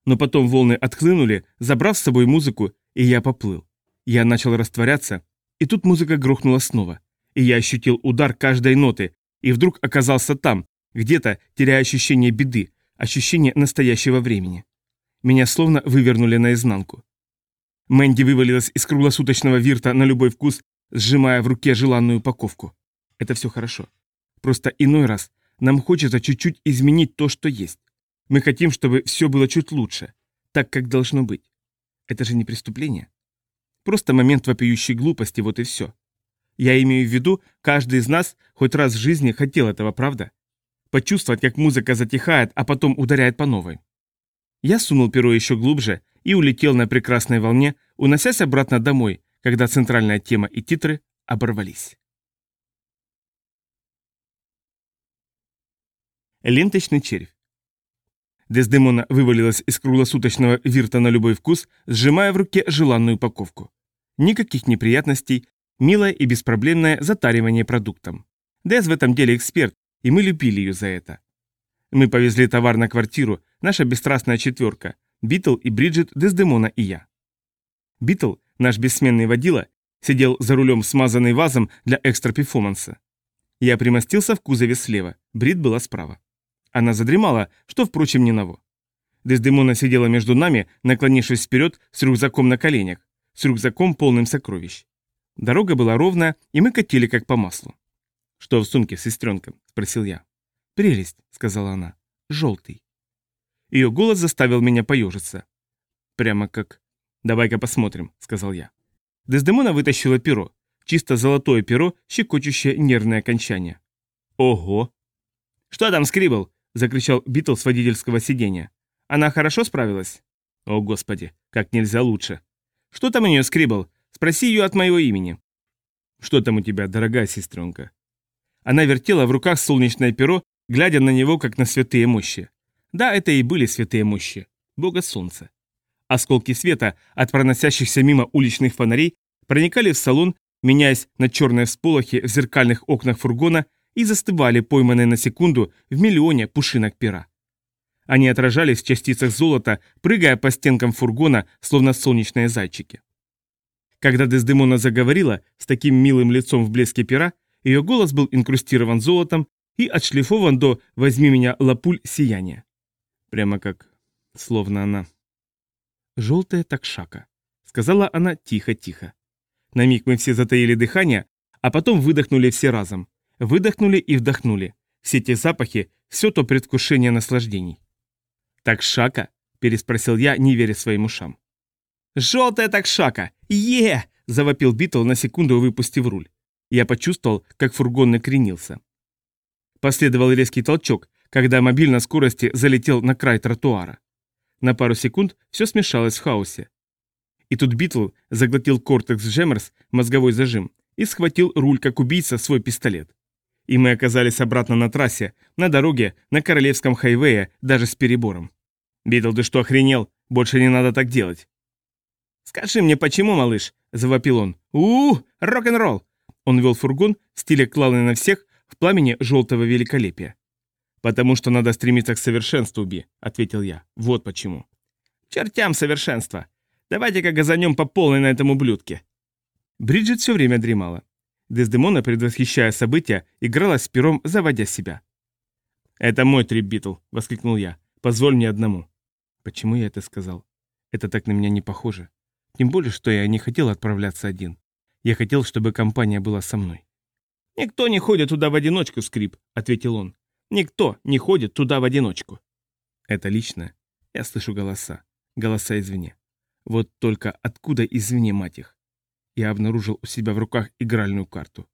Но потом волны отхлынули, забрав с собой музыку, и я поплыл. Я начал растворяться, и тут музыка грохнула снова. И я ощутил удар каждой ноты, и вдруг оказался там, где-то теряя ощущение беды, ощущение настоящего времени. Меня словно вывернули наизнанку. Мэнди вывалилась из круглосуточного вирта на любой вкус, сжимая в руке желанную упаковку. Это все хорошо. Просто иной раз нам хочется чуть-чуть изменить то, что есть. Мы хотим, чтобы все было чуть лучше, так, как должно быть. Это же не преступление. Просто момент вопиющей глупости, вот и все. Я имею в виду, каждый из нас хоть раз в жизни хотел этого, правда? Почувствовать, как музыка затихает, а потом ударяет по новой. Я сунул перо еще глубже и улетел на прекрасной волне, уносясь обратно домой, когда центральная тема и титры оборвались. Ленточный червь. Дездемона вывалилась из круглосуточного вирта на любой вкус, сжимая в руке желанную упаковку. Никаких неприятностей, милое и беспроблемное затаривание продуктом. Дез в этом деле эксперт, и мы любили ее за это. Мы повезли товар на квартиру, наша бесстрастная четверка, Битл и Бриджит, Дездемона и я. Битл, наш бессменный водила, сидел за рулем смазанный вазом для экстра-перформанса. Я примостился в кузове слева, Брит была справа. Она задремала, что, впрочем, не ново. Дездемона сидела между нами, наклонившись вперед с рюкзаком на коленях, с рюкзаком полным сокровищ. Дорога была ровная, и мы катили как по маслу. «Что в сумке, сестренка?» – спросил я. «Прелесть», – сказала она. «Желтый». Ее голос заставил меня поежиться. Прямо как... «Давай-ка посмотрим», – сказал я. Дездемона вытащила перо. Чисто золотое перо, щекочущее нервное окончание. «Ого!» «Что там, Скрибл?» – закричал Битл с водительского сиденья. «Она хорошо справилась?» «О, Господи, как нельзя лучше!» «Что там у нее, Скрибл? Спроси ее от моего имени». «Что там у тебя, дорогая сестренка?» Она вертела в руках солнечное перо, глядя на него, как на святые мощи. Да, это и были святые мощи. Бога Солнца. Осколки света от проносящихся мимо уличных фонарей проникали в салон, меняясь на черные всполохи в зеркальных окнах фургона и застывали, пойманные на секунду, в миллионе пушинок пера. Они отражались в частицах золота, прыгая по стенкам фургона, словно солнечные зайчики. Когда Дездемона заговорила с таким милым лицом в блеске пера, ее голос был инкрустирован золотом и отшлифован до «возьми меня, лапуль, сияния». Прямо как... словно она... «Желтая такшака», — сказала она тихо-тихо. На миг мы все затаили дыхание, а потом выдохнули все разом. Выдохнули и вдохнули. Все те запахи, все то предвкушение наслаждений. «Такшака?» – переспросил я, не веря своим ушам. «Желтая такшака! Е!» – завопил Битл на секунду, выпустив руль. Я почувствовал, как фургон накренился. Последовал резкий толчок, когда мобиль на скорости залетел на край тротуара. На пару секунд все смешалось в хаосе. И тут Битл заглотил кортекс Джеммерс, мозговой зажим, и схватил руль, как убийца свой пистолет. И мы оказались обратно на трассе, на дороге, на Королевском хайвее, даже с перебором. «Битл, ты что, охренел? Больше не надо так делать». «Скажи мне, почему, малыш?» – завопил он. у, -у, -у рок-н-ролл!» Он вел фургон в стиле кланы на всех в пламени желтого великолепия. «Потому что надо стремиться к совершенству, Би», — ответил я. «Вот почему». «Чертям совершенства! Давайте-ка газанем по полной на этом ублюдке!» Бриджит все время дремала. Дездемона, предвосхищая события, играла с пером, заводя себя. «Это мой трип, Битл!» — воскликнул я. «Позволь мне одному». Почему я это сказал? Это так на меня не похоже. Тем более, что я не хотел отправляться один. Я хотел, чтобы компания была со мной. «Никто не ходит туда в одиночку, Скрип», — ответил он. «Никто не ходит туда в одиночку». Это лично. Я слышу голоса. Голоса извне. Вот только откуда извне, мать их? Я обнаружил у себя в руках игральную карту.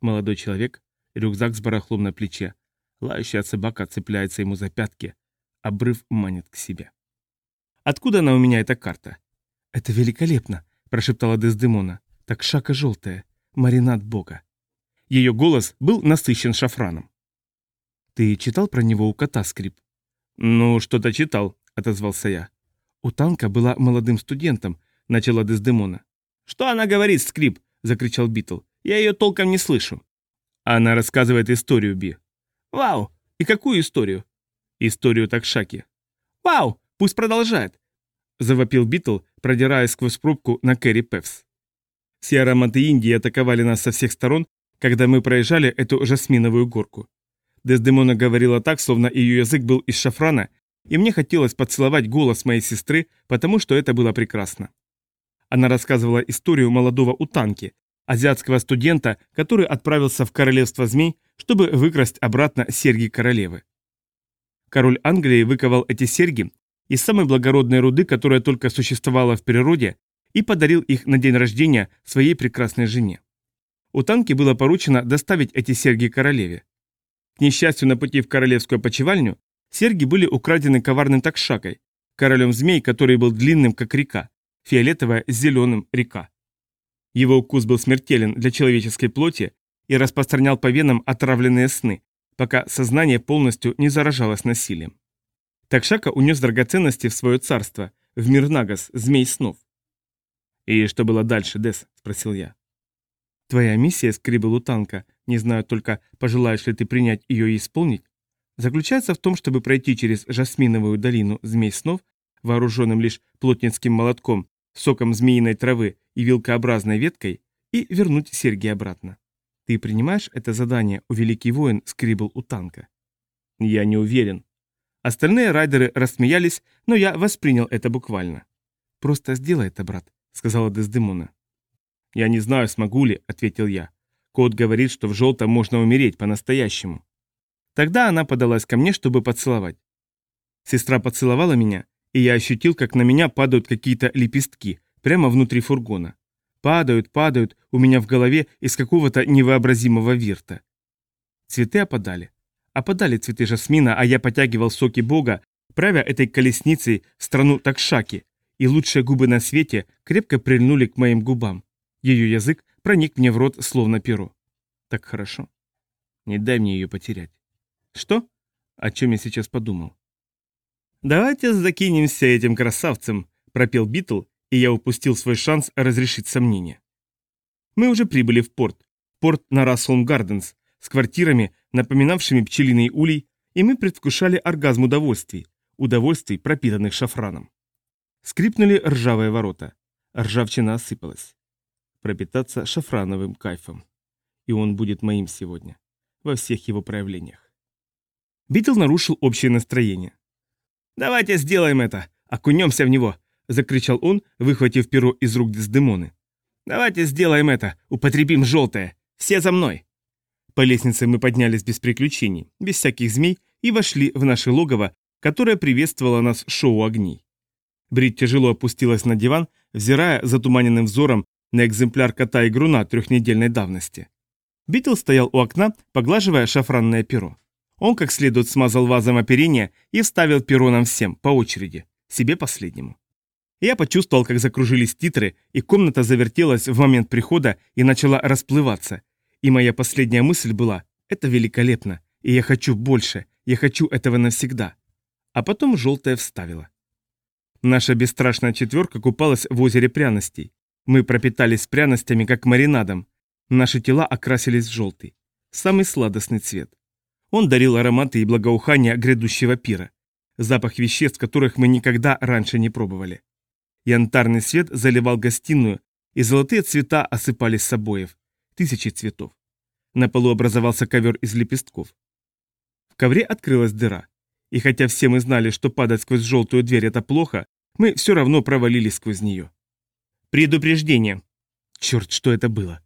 Молодой человек, рюкзак с барахлом на плече. Лающая собака цепляется ему за пятки. Обрыв манит к себе. «Откуда она у меня, эта карта?» «Это великолепно», — прошептала Дездемона. Так шака желтая, маринад бога. Ее голос был насыщен шафраном. «Ты читал про него у кота, Скриб?» «Ну, что-то читал», — отозвался я. «Утанка был молодым студентом», — начала Дездемона. «Что она говорит, Скриб?» — закричал Битл. «Я ее толком не слышу». Она рассказывает историю, Би. «Вау! И какую историю?» «Историю Такшаки». «Вау! Пусть продолжает!» — завопил Битл, продираясь сквозь пробку на Кэрри Певс. Все ароматы Индии атаковали нас со всех сторон, когда мы проезжали эту жасминовую горку. Дездемона говорила так, словно ее язык был из шафрана, и мне хотелось поцеловать голос моей сестры, потому что это было прекрасно. Она рассказывала историю молодого Утанки, азиатского студента, который отправился в королевство змей, чтобы выкрасть обратно серьги королевы. Король Англии выковал эти серьги из самой благородной руды, которая только существовала в природе, и подарил их на день рождения своей прекрасной жене. У Танки было поручено доставить эти серьги королеве. К несчастью, на пути в королевскую опочивальню серьги были украдены коварным такшакой, королем змей, который был длинным, как река, фиолетовая с зеленым река. Его укус был смертелен для человеческой плоти и распространял по венам отравленные сны, пока сознание полностью не заражалось насилием. Такшака унес драгоценности в свое царство, в мир Нагас, змей снов. «И что было дальше, Дес?» – спросил я. «Твоя миссия, Скрибл танка, не знаю только, пожелаешь ли ты принять ее и исполнить, заключается в том, чтобы пройти через Жасминовую долину змей снов, вооруженным лишь плотницким молотком, соком змеиной травы и вилкообразной веткой, и вернуть серьги обратно. Ты принимаешь это задание, у великий воин Скрибл у танка?» «Я не уверен». Остальные райдеры рассмеялись, но я воспринял это буквально. «Просто сделай это, брат сказала Дездемона. «Я не знаю, смогу ли», — ответил я. «Кот говорит, что в желтом можно умереть по-настоящему». Тогда она подалась ко мне, чтобы поцеловать. Сестра поцеловала меня, и я ощутил, как на меня падают какие-то лепестки прямо внутри фургона. Падают, падают у меня в голове из какого-то невообразимого вирта. Цветы опадали. Опадали цветы жасмина, а я потягивал соки бога, правя этой колесницей в страну Такшаки, и лучшие губы на свете крепко прильнули к моим губам. Ее язык проник мне в рот, словно перо. Так хорошо. Не дай мне ее потерять. Что? О чем я сейчас подумал? «Давайте закинемся этим красавцем», — пропел Битл, и я упустил свой шанс разрешить сомнения. Мы уже прибыли в порт. Порт на Расселм Гарденс, с квартирами, напоминавшими пчелиный улей, и мы предвкушали оргазм удовольствий, удовольствий, пропитанных шафраном. Скрипнули ржавые ворота. Ржавчина осыпалась. Пропитаться шафрановым кайфом. И он будет моим сегодня. Во всех его проявлениях. Битл нарушил общее настроение. «Давайте сделаем это! Окунемся в него!» — закричал он, выхватив перо из рук Дездемоны. «Давайте сделаем это! Употребим желтое! Все за мной!» По лестнице мы поднялись без приключений, без всяких змей, и вошли в наше логово, которое приветствовало нас шоу огней. Брит тяжело опустилась на диван, взирая затуманенным взором на экземпляр кота и груна трехнедельной давности. Битл стоял у окна, поглаживая шафранное перо. Он как следует смазал вазом оперение и вставил перо нам всем, по очереди, себе последнему. Я почувствовал, как закружились титры, и комната завертелась в момент прихода и начала расплываться. И моя последняя мысль была «это великолепно, и я хочу больше, я хочу этого навсегда». А потом желтая вставила. Наша бесстрашная четверка купалась в озере пряностей. Мы пропитались пряностями, как маринадом. Наши тела окрасились в желтый. Самый сладостный цвет. Он дарил ароматы и благоухания грядущего пира. Запах веществ, которых мы никогда раньше не пробовали. Янтарный свет заливал гостиную, и золотые цвета осыпались с обоев. Тысячи цветов. На полу образовался ковер из лепестков. В ковре открылась дыра. И хотя все мы знали, что падать сквозь желтую дверь это плохо, мы все равно провалились сквозь нее. Предупреждение. Черт, что это было?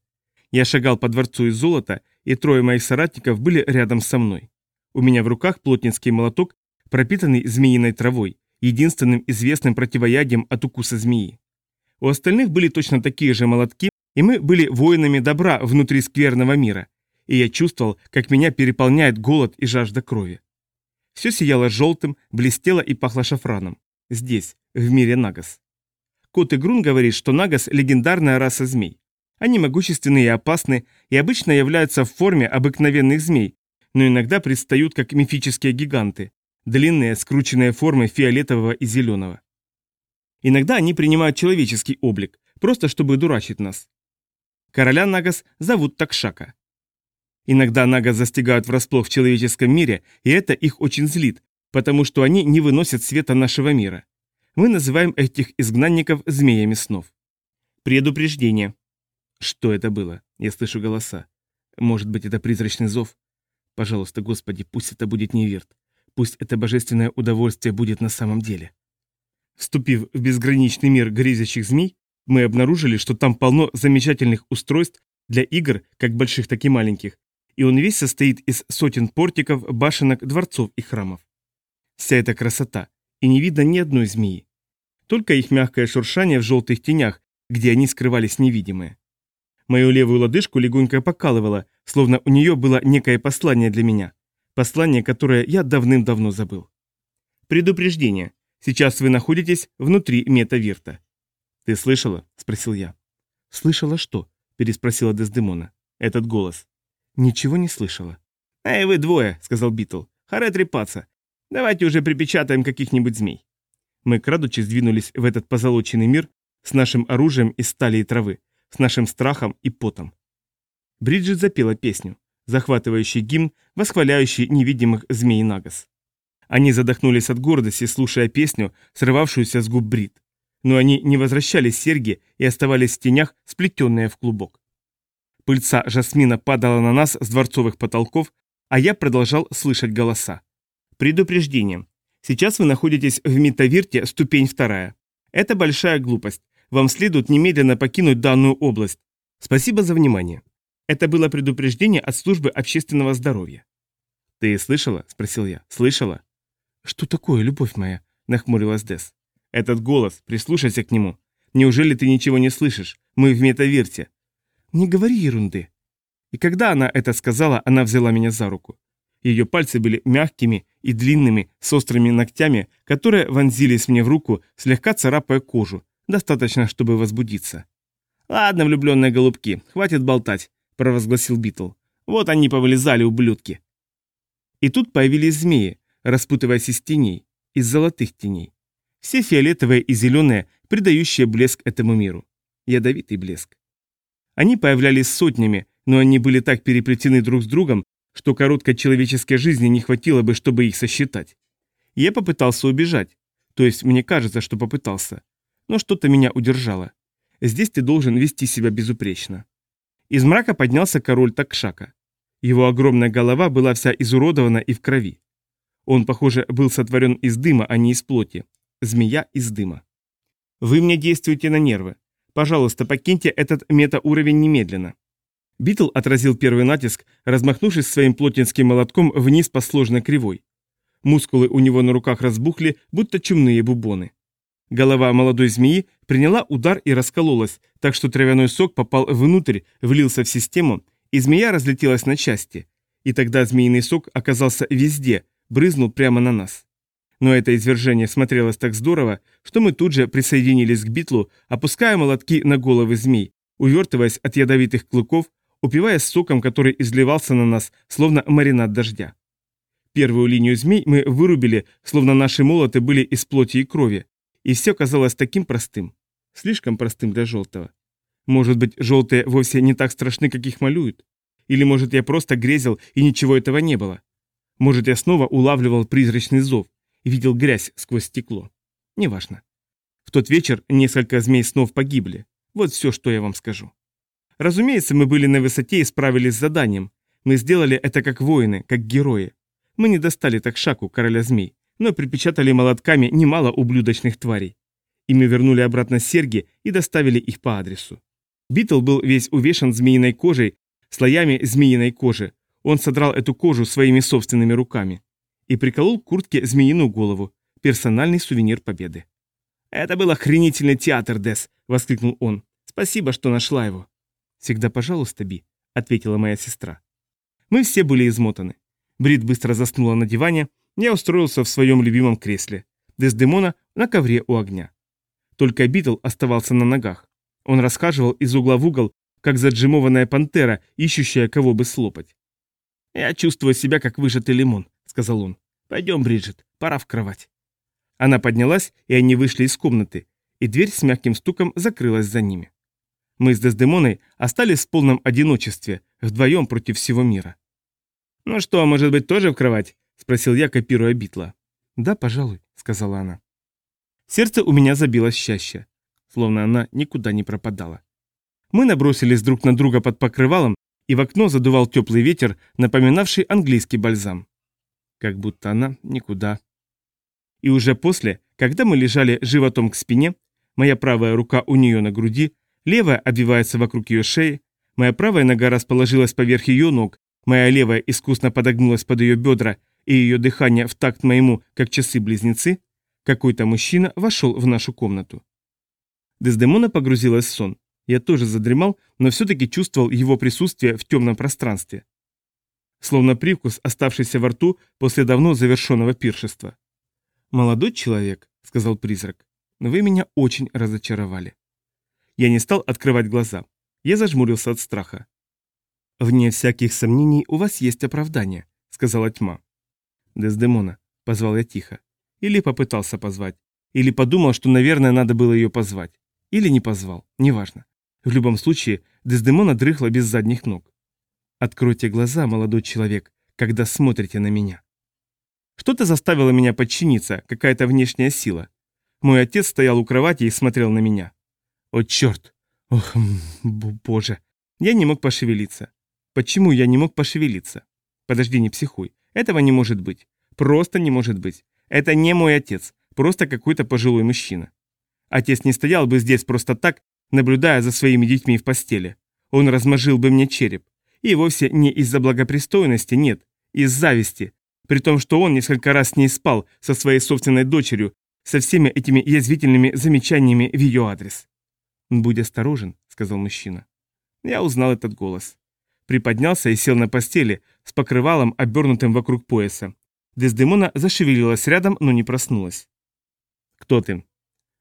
Я шагал по дворцу из золота, и трое моих соратников были рядом со мной. У меня в руках плотницкий молоток, пропитанный змеиной травой, единственным известным противоядием от укуса змеи. У остальных были точно такие же молотки, и мы были воинами добра внутри скверного мира, и я чувствовал, как меня переполняет голод и жажда крови. Все сияло желтым, блестело и пахло шафраном. Здесь, в мире Нагас. Кот Игрун говорит, что Нагас – легендарная раса змей. Они могущественны и опасны, и обычно являются в форме обыкновенных змей, но иногда предстают как мифические гиганты, длинные, скрученные формы фиолетового и зеленого. Иногда они принимают человеческий облик, просто чтобы дурачить нас. Короля Нагас зовут Такшака. Иногда Нага застигают врасплох в человеческом мире, и это их очень злит, потому что они не выносят света нашего мира. Мы называем этих изгнанников змеями снов. Предупреждение. Что это было? Я слышу голоса. Может быть, это призрачный зов? Пожалуйста, Господи, пусть это будет не Вирт. Пусть это божественное удовольствие будет на самом деле. Вступив в безграничный мир грезящих змей, мы обнаружили, что там полно замечательных устройств для игр, как больших, так и маленьких, и он весь состоит из сотен портиков, башенок, дворцов и храмов. Вся эта красота, и не видно ни одной змеи. Только их мягкое шуршание в желтых тенях, где они скрывались невидимые. Мою левую лодыжку легонько покалывало, словно у нее было некое послание для меня. Послание, которое я давным-давно забыл. Предупреждение. Сейчас вы находитесь внутри метавирта. «Ты слышала?» – спросил я. «Слышала что?» – переспросила Дездемона. Этот голос. «Ничего не слышала». «Эй, вы двое», — сказал Битл. «Харе трепаться. Давайте уже припечатаем каких-нибудь змей. Мы, крадучи, сдвинулись в этот позолоченный мир с нашим оружием из стали и травы, с нашим страхом и потом. Бриджит запела песню, захватывающий гимн, восхваляющий невидимых змей Нагас. Они задохнулись от гордости, слушая песню, срывавшуюся с губ Брит. Но они не возвращались серьги и оставались в тенях, сплетенные в клубок. Пыльца жасмина падала на нас с дворцовых потолков, а я продолжал слышать голоса. Предупреждение. Сейчас вы находитесь в Метавирте, ступень вторая. Это большая глупость. Вам следует немедленно покинуть данную область. Спасибо за внимание. Это было предупреждение от службы общественного здоровья. «Ты слышала?» – спросил я. «Слышала?» «Что такое, любовь моя?» – нахмурилась Дес. «Этот голос, прислушайся к нему. Неужели ты ничего не слышишь? Мы в Метавирте». «Не говори ерунды». И когда она это сказала, она взяла меня за руку. Ее пальцы были мягкими и длинными, с острыми ногтями, которые вонзились мне в руку, слегка царапая кожу, достаточно, чтобы возбудиться. «Ладно, влюбленные голубки, хватит болтать», — провозгласил Битл. «Вот они повылезали, ублюдки». И тут появились змеи, распутываясь из теней, из золотых теней. Все фиолетовые и зеленые, придающие блеск этому миру. Ядовитый блеск. Они появлялись сотнями, но они были так переплетены друг с другом, что короткой человеческой жизни не хватило бы, чтобы их сосчитать. Я попытался убежать, то есть мне кажется, что попытался, но что-то меня удержало. Здесь ты должен вести себя безупречно. Из мрака поднялся король Такшака. Его огромная голова была вся изуродована и в крови. Он, похоже, был сотворен из дыма, а не из плоти. Змея из дыма. Вы мне действуете на нервы. Пожалуйста, покиньте этот метауровень немедленно. Битл отразил первый натиск, размахнувшись своим плотинским молотком вниз по сложной кривой. Мускулы у него на руках разбухли, будто чумные бубоны. Голова молодой змеи приняла удар и раскололась, так что травяной сок попал внутрь, влился в систему, и змея разлетелась на части. И тогда змеиный сок оказался везде, брызнул прямо на нас. Но это извержение смотрелось так здорово, что мы тут же присоединились к битлу, опуская молотки на головы змей, увертываясь от ядовитых клыков, упиваясь соком, который изливался на нас, словно маринад дождя. Первую линию змей мы вырубили, словно наши молоты были из плоти и крови, и все казалось таким простым. Слишком простым для желтого. Может быть, желтые вовсе не так страшны, как их малюют? Или, может, я просто грезил, и ничего этого не было? Может, я снова улавливал призрачный зов и видел грязь сквозь стекло? Неважно. В тот вечер несколько змей снов погибли. Вот все, что я вам скажу. Разумеется, мы были на высоте и справились с заданием. Мы сделали это как воины, как герои. Мы не достали так шаку короля змей, но припечатали молотками немало ублюдочных тварей. И мы вернули обратно серьги и доставили их по адресу. Битл был весь увешан змеиной кожей, слоями змеиной кожи. Он содрал эту кожу своими собственными руками. И приколол к куртке змеиную голову. Персональный сувенир победы. «Это был охренительный театр, Дес!» — воскликнул он. «Спасибо, что нашла его». «Всегда пожалуйста, Би», — ответила моя сестра. Мы все были измотаны. Брит быстро заснула на диване, я устроился в своем любимом кресле. Дездемона на ковре у огня. Только Битл оставался на ногах. Он расхаживал из угла в угол, как заджимованная пантера, ищущая кого бы слопать. «Я чувствую себя, как выжатый лимон», — сказал он. «Пойдем, Бриджит, пора в кровать». Она поднялась, и они вышли из комнаты, и дверь с мягким стуком закрылась за ними. Мы с Дездемоной остались в полном одиночестве, вдвоем против всего мира. «Ну что, может быть, тоже в кровать?» – спросил я, копируя Битла. «Да, пожалуй», – сказала она. Сердце у меня забилось чаще, словно она никуда не пропадала. Мы набросились друг на друга под покрывалом, и в окно задувал теплый ветер, напоминавший английский бальзам. Как будто она никуда. И уже после, когда мы лежали животом к спине, моя правая рука у нее на груди, Левая обвивается вокруг ее шеи, моя правая нога расположилась поверх ее ног, моя левая искусно подогнулась под ее бедра, и ее дыхание в такт моему, как часы-близнецы, какой-то мужчина вошел в нашу комнату. Дездемона погрузилась в сон. Я тоже задремал, но все-таки чувствовал его присутствие в темном пространстве. Словно привкус, оставшийся во рту после давно завершенного пиршества. «Молодой человек», — сказал призрак, — «вы меня очень разочаровали». Я не стал открывать глаза. Я зажмурился от страха. «Вне всяких сомнений у вас есть оправдание», — сказала тьма. «Дездемона, — позвал я тихо. Или попытался позвать. Или подумал, что, наверное, надо было ее позвать. Или не позвал, неважно. В любом случае, Дездемона дрыхла без задних ног. Откройте глаза, молодой человек, когда смотрите на меня. Что-то заставило меня подчиниться, какая-то внешняя сила. Мой отец стоял у кровати и смотрел на меня. О, черт! Ох, боже! Я не мог пошевелиться. Почему я не мог пошевелиться? Подожди, не психуй. Этого не может быть. Просто не может быть. Это не мой отец, просто какой-то пожилой мужчина. Отец не стоял бы здесь просто так, наблюдая за своими детьми в постели. Он размажил бы мне череп. И вовсе не из-за благопристойности, нет, из зависти. При том, что он несколько раз с ней спал со своей собственной дочерью, со всеми этими язвительными замечаниями в ее адрес. «Будь осторожен», — сказал мужчина. Я узнал этот голос. Приподнялся и сел на постели с покрывалом, обернутым вокруг пояса. Дездемона зашевелилась рядом, но не проснулась. «Кто ты?»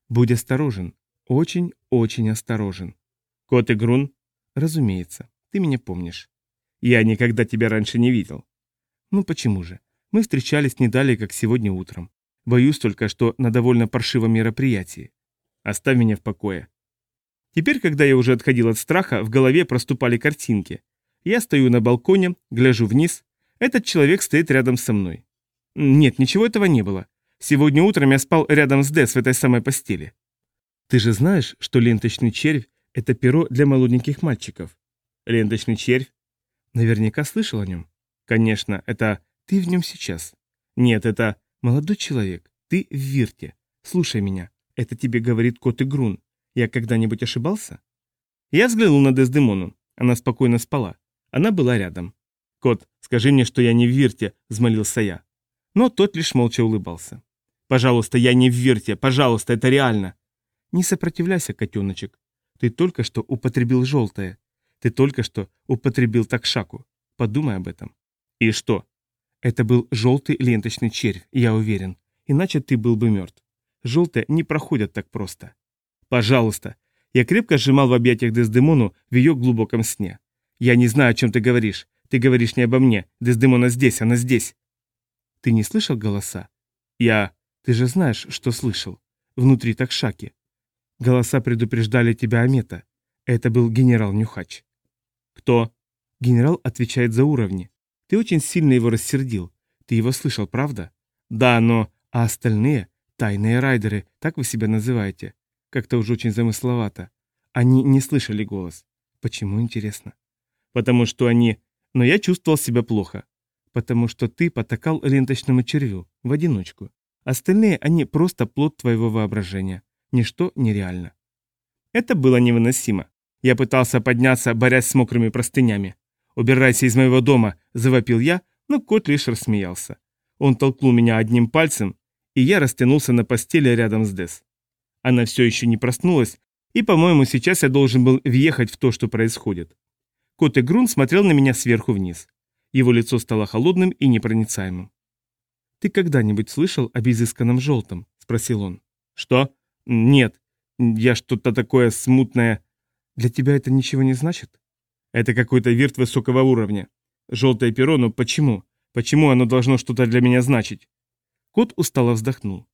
«Будь осторожен. Очень-очень осторожен». «Кот и Грун?» «Разумеется. Ты меня помнишь». «Я никогда тебя раньше не видел». «Ну почему же? Мы встречались не далее, как сегодня утром. Боюсь только, что на довольно паршивом мероприятии. Оставь меня в покое». Теперь, когда я уже отходил от страха, в голове проступали картинки. Я стою на балконе, гляжу вниз. Этот человек стоит рядом со мной. Нет, ничего этого не было. Сегодня утром я спал рядом с Дес в этой самой постели. Ты же знаешь, что ленточный червь – это перо для молоденьких мальчиков. Ленточный червь? Наверняка слышал о нем. Конечно, это ты в нем сейчас. Нет, это молодой человек. Ты в Вирте. Слушай меня. Это тебе говорит кот Игрун. Я когда-нибудь ошибался? Я взглянул на Дездемону. Она спокойно спала. Она была рядом. «Кот, скажи мне, что я не в Вирте», – взмолился я. Но тот лишь молча улыбался. «Пожалуйста, я не в Вирте, пожалуйста, это реально!» «Не сопротивляйся, котеночек. Ты только что употребил желтое. Ты только что употребил такшаку. Подумай об этом». «И что?» «Это был желтый ленточный червь, я уверен. Иначе ты был бы мертв. Желтые не проходят так просто». «Пожалуйста!» Я крепко сжимал в объятиях Дездемону в ее глубоком сне. «Я не знаю, о чем ты говоришь. Ты говоришь не обо мне. Дездемона здесь, она здесь. Ты не слышал голоса? Я... Ты же знаешь, что слышал. Внутри такшаки. Голоса предупреждали тебя о мета. Это был генерал Нюхач. Кто? Генерал отвечает за уровни. Ты очень сильно его рассердил. Ты его слышал, правда? Да, но... А остальные? Тайные райдеры, так вы себя называете? Как-то уже очень замысловато. Они не слышали голос. Почему, интересно? Потому что они... Но я чувствовал себя плохо потому что ты потакал ленточному червю в одиночку. Остальные, они просто плод твоего воображения. Ничто нереально. Это было невыносимо. Я пытался подняться, борясь с мокрыми простынями. «Убирайся из моего дома!» – завопил я, но кот лишь рассмеялся. Он толкнул меня одним пальцем, и я растянулся на постели рядом с Дес. Она все еще не проснулась, и, по-моему, сейчас я должен был въехать в то, что происходит. Кот и Грун смотрел на меня сверху вниз. Его лицо стало холодным и непроницаемым. «Ты когда-нибудь слышал об изысканном желтом?» – спросил он. «Что? Нет. Я что-то такое смутное...» «Для тебя это ничего не значит?» «Это какой-то вирт высокого уровня. Желтое перо, но почему? Почему оно должно что-то для меня значить?» Кот устало вздохнул.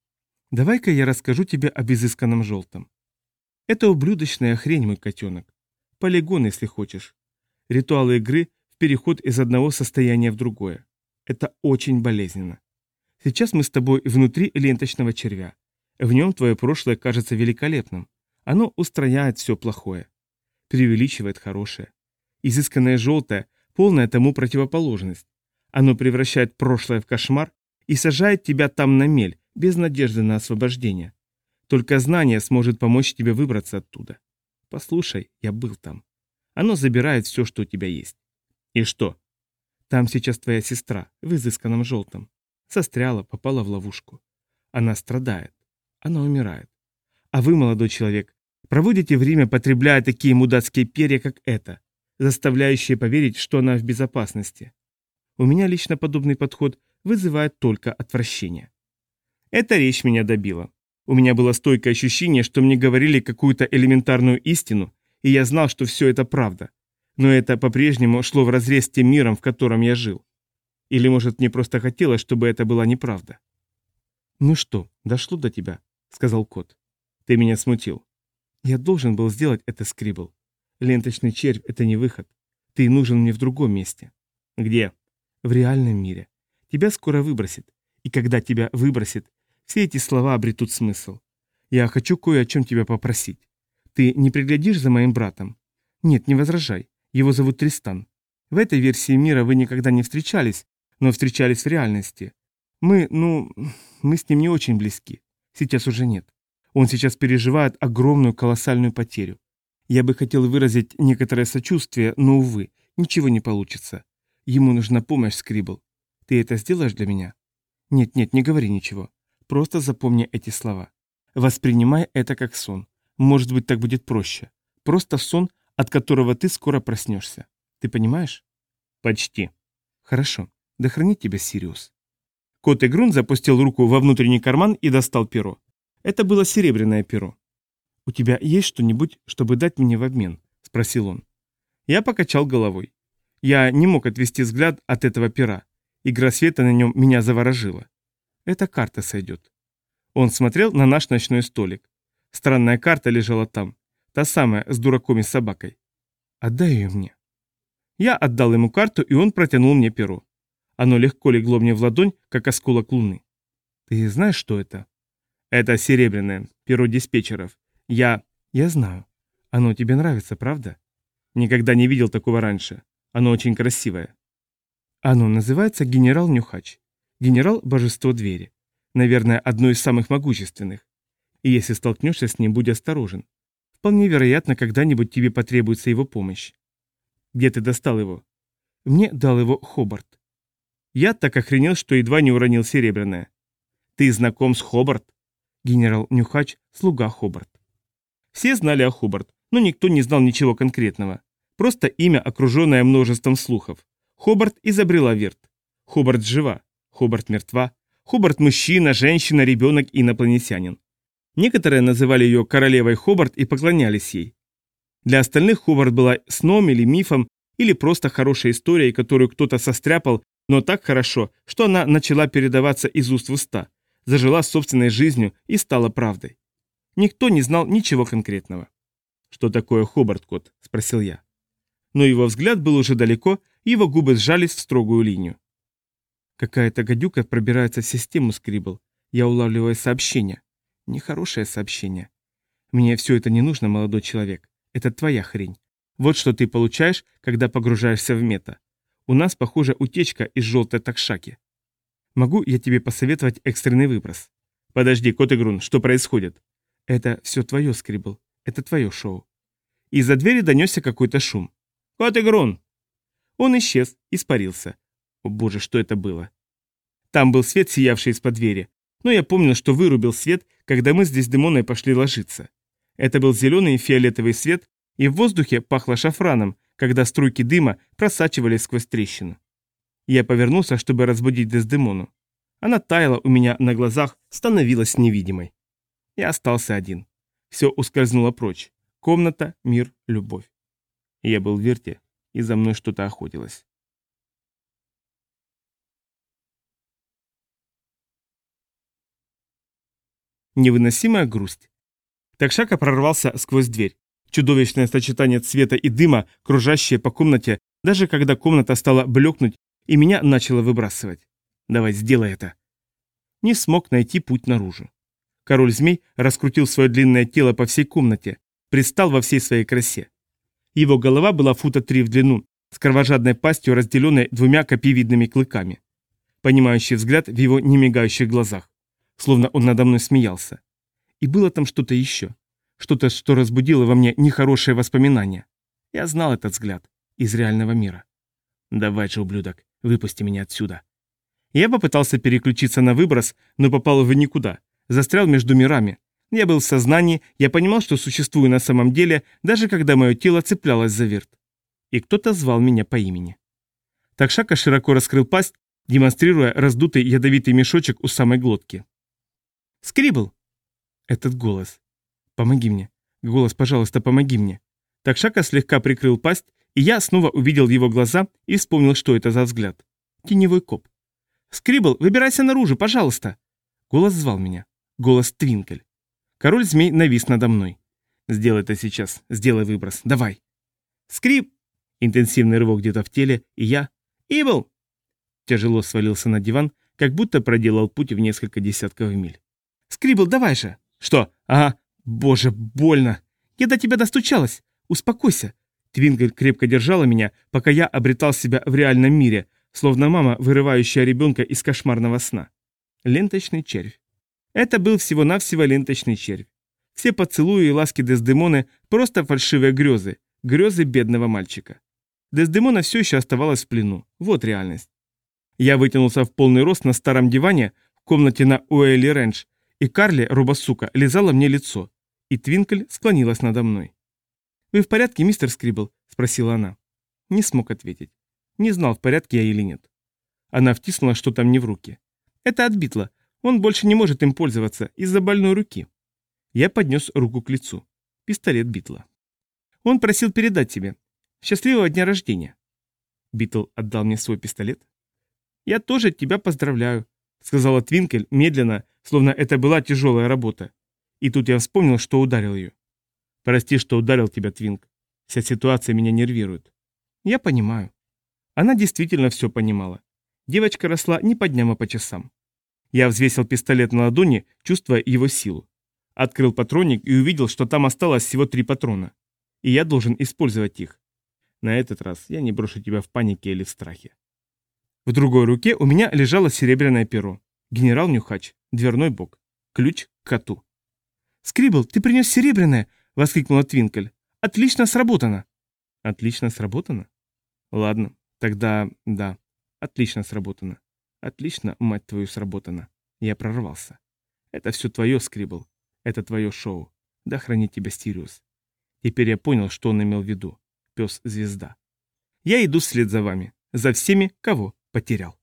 «Давай-ка я расскажу тебе об изысканном желтом. Это ублюдочная хрень, мой котенок. Полигон, если хочешь. Ритуалы игры переход из одного состояния в другое. Это очень болезненно. Сейчас мы с тобой внутри ленточного червя. В нем твое прошлое кажется великолепным. Оно устраняет все плохое. Преувеличивает хорошее. Изысканное желтое, полное тому противоположность. Оно превращает прошлое в кошмар и сажает тебя там на мель, без надежды на освобождение. Только знание сможет помочь тебе выбраться оттуда. Послушай, я был там. Оно забирает все, что у тебя есть. И что? Там сейчас твоя сестра, в изысканном желтом. Состряла, попала в ловушку. Она страдает. Она умирает. А вы, молодой человек, проводите время, потребляя такие мудацкие перья, как это, заставляющие поверить, что она в безопасности. У меня лично подобный подход вызывает только отвращение. Эта речь меня добила. У меня было стойкое ощущение, что мне говорили какую-то элементарную истину, и я знал, что все это правда но это по-прежнему шло вразрез с тем миром, в котором я жил. Или, может, мне просто хотелось, чтобы это была неправда. «Ну что, дошло до тебя?» — сказал кот. «Ты меня смутил». «Я должен был сделать это, Скрибл. Ленточный червь — это не выход. Ты нужен мне в другом месте». «Где?» «В реальном мире. Тебя скоро выбросит. И когда тебя выбросит, все эти слова обретут смысл. Я хочу кое о чем тебя попросить. Ты не приглядишь за моим братом? Нет, не возражай. Его зовут Тристан. В этой версии мира вы никогда не встречались, но встречались в реальности. Мы, ну, мы с ним не очень близки. Сейчас уже нет. Он сейчас переживает огромную колоссальную потерю. Я бы хотел выразить некоторое сочувствие, но, увы, ничего не получится. Ему нужна помощь, Скрибл. Ты это сделаешь для меня? Нет-нет, не говори ничего. Просто запомни эти слова. Воспринимай это как сон. Может быть, так будет проще. Просто сон, от которого ты скоро проснешься. Ты понимаешь? Почти. Хорошо. Да хранит тебя Сириус. Кот Игрун запустил руку во внутренний карман и достал перо. Это было серебряное перо. «У тебя есть что-нибудь, чтобы дать мне в обмен?» – спросил он. Я покачал головой. Я не мог отвести взгляд от этого пера. Игра света на нем меня заворожила. Эта карта сойдет. Он смотрел на наш ночной столик. Странная карта лежала там. Та самая, с дураком и собакой. Отдай ее мне. Я отдал ему карту, и он протянул мне перо. Оно легко легло мне в ладонь, как осколок луны. Ты знаешь, что это? Это серебряное, перо диспетчеров. Я... Я знаю. Оно тебе нравится, правда? Никогда не видел такого раньше. Оно очень красивое. Оно называется генерал Нюхач. Генерал – божество двери. Наверное, одно из самых могущественных. И если столкнешься с ним, будь осторожен. Вполне вероятно, когда-нибудь тебе потребуется его помощь. Где ты достал его? Мне дал его Хобарт. Я так охренел, что едва не уронил серебряное. Ты знаком с Хобарт? Генерал Нюхач – слуга Хобарт. Все знали о Хобарт, но никто не знал ничего конкретного. Просто имя, окруженное множеством слухов. Хобарт изобрела Верт. Хобарт жива. Хобарт мертва. Хобарт мужчина, женщина, ребенок инопланетянин. Некоторые называли ее королевой Хобарт и поклонялись ей. Для остальных Хобарт была сном или мифом, или просто хорошей историей, которую кто-то состряпал но так хорошо, что она начала передаваться из уст в уста, зажила собственной жизнью и стала правдой. Никто не знал ничего конкретного. «Что такое Хобарт-кот?» – спросил я. Но его взгляд был уже далеко, его губы сжались в строгую линию. Какая-то гадюка пробирается в систему, Скрибл. Я улавливаю сообщение. Нехорошее сообщение. Мне все это не нужно, молодой человек. Это твоя хрень. Вот что ты получаешь, когда погружаешься в мета. У нас, похоже, утечка из желтой такшаки. Могу я тебе посоветовать экстренный выброс? Подожди, кот Игрун, что происходит? Это все твое, Скрибл. Это твое шоу. Из-за двери донесся какой-то шум. Кот Игрун! Он исчез, испарился. О боже, что это было? Там был свет, сиявший из-под двери. Но я помнил, что вырубил свет, когда мы здесь с Демоной пошли ложиться. Это был зеленый и фиолетовый свет, и в воздухе пахло шафраном, когда струйки дыма просачивались сквозь трещину. Я повернулся, чтобы разбудить Дездемону. Она таяла у меня на глазах, становилась невидимой. Я остался один. Все ускользнуло прочь. Комната, мир, любовь. Я был в верте, и за мной что-то охотилось. Невыносимая грусть. Такшака прорвался сквозь дверь. Чудовищное сочетание цвета и дыма, кружащее по комнате, даже когда комната стала блекнуть и меня начало выбрасывать. Давай, сделай это. Не смог найти путь наружу. Король-змей раскрутил свое длинное тело по всей комнате, пристал во всей своей красе. Его голова была фута три в длину, с кровожадной пастью, разделенной двумя копьевидными клыками. Понимающий взгляд в его немигающих глазах, словно он надо мной смеялся. И было там что-то еще. Что-то, что разбудило во мне нехорошие воспоминания. Я знал этот взгляд из реального мира. «Давай же, ублюдок, выпусти меня отсюда». Я попытался переключиться на выброс, но попал в никуда. Застрял между мирами. Я был в сознании, я понимал, что существую на самом деле, даже когда мое тело цеплялось за верт. И кто-то звал меня по имени. Такшака широко раскрыл пасть, демонстрируя раздутый ядовитый мешочек у самой глотки. «Скрибл!» Этот голос. «Помоги мне. Голос, пожалуйста, помоги мне». Такшака слегка прикрыл пасть, и я снова увидел его глаза и вспомнил, что это за взгляд. Теневой коп. «Скрибл, выбирайся наружу, пожалуйста!» Голос звал меня. Голос Твинкель. Король-змей навис надо мной. «Сделай это сейчас. Сделай выброс. Давай». Скрип! Интенсивный рывок где-то в теле, и я... «Ибл!» Тяжело свалился на диван, как будто проделал путь в несколько десятков миль. «Скрибл, давай же!» «Что? Ага. Боже, больно. Я до тебя достучалась. Успокойся». Твингель крепко держала меня, пока я обретал себя в реальном мире, словно мама, вырывающая ребенка из кошмарного сна. Ленточный червь. Это был всего-навсего ленточный червь. Все поцелуи и ласки Дездемоны – просто фальшивые грезы, грезы бедного мальчика. Дездемона все еще оставалась в плену. Вот реальность. Я вытянулся в полный рост на старом диване в комнате на Уэлли Рэнч, и Карли, робосука, лизала мне лицо, и Твинкль склонилась надо мной. «Вы в порядке, мистер Скрибл?» – спросила она. Не смог ответить. Не знал, в порядке я или нет. Она втиснула что-то мне в руки. «Это от Битла. Он больше не может им пользоваться из-за больной руки». Я поднес руку к лицу. Пистолет Битла. «Он просил передать тебе. Счастливого дня рождения». Битл отдал мне свой пистолет. «Я тоже тебя поздравляю», — сказала Твинкель медленно, словно это была тяжелая работа. И тут я вспомнил, что ударил ее. «Прости, что ударил тебя, Твинк. Вся ситуация меня нервирует». «Я понимаю». Она действительно все понимала. Девочка росла не по дням, а по часам. Я взвесил пистолет на ладони, чувствуя его силу. Открыл патронник и увидел, что там осталось всего три патрона. И я должен использовать их. На этот раз я не брошу тебя в панике или в страхе. В другой руке у меня лежало серебряное перо. Генерал Нюхач. Дверной бок. Ключ к коту. «Скрибл, ты принес серебряное!» — воскликнула Твинкель. «Отлично сработано!» «Отлично сработано?» «Ладно, тогда да, отлично сработано. Отлично, мать твою, сработано. Я прорвался. Это все твое, Скрибл. Это твое шоу. Да хранит тебя Стириус. Теперь я понял, что он имел в виду. Пес-звезда. Я иду вслед за вами. За всеми, кого потерял.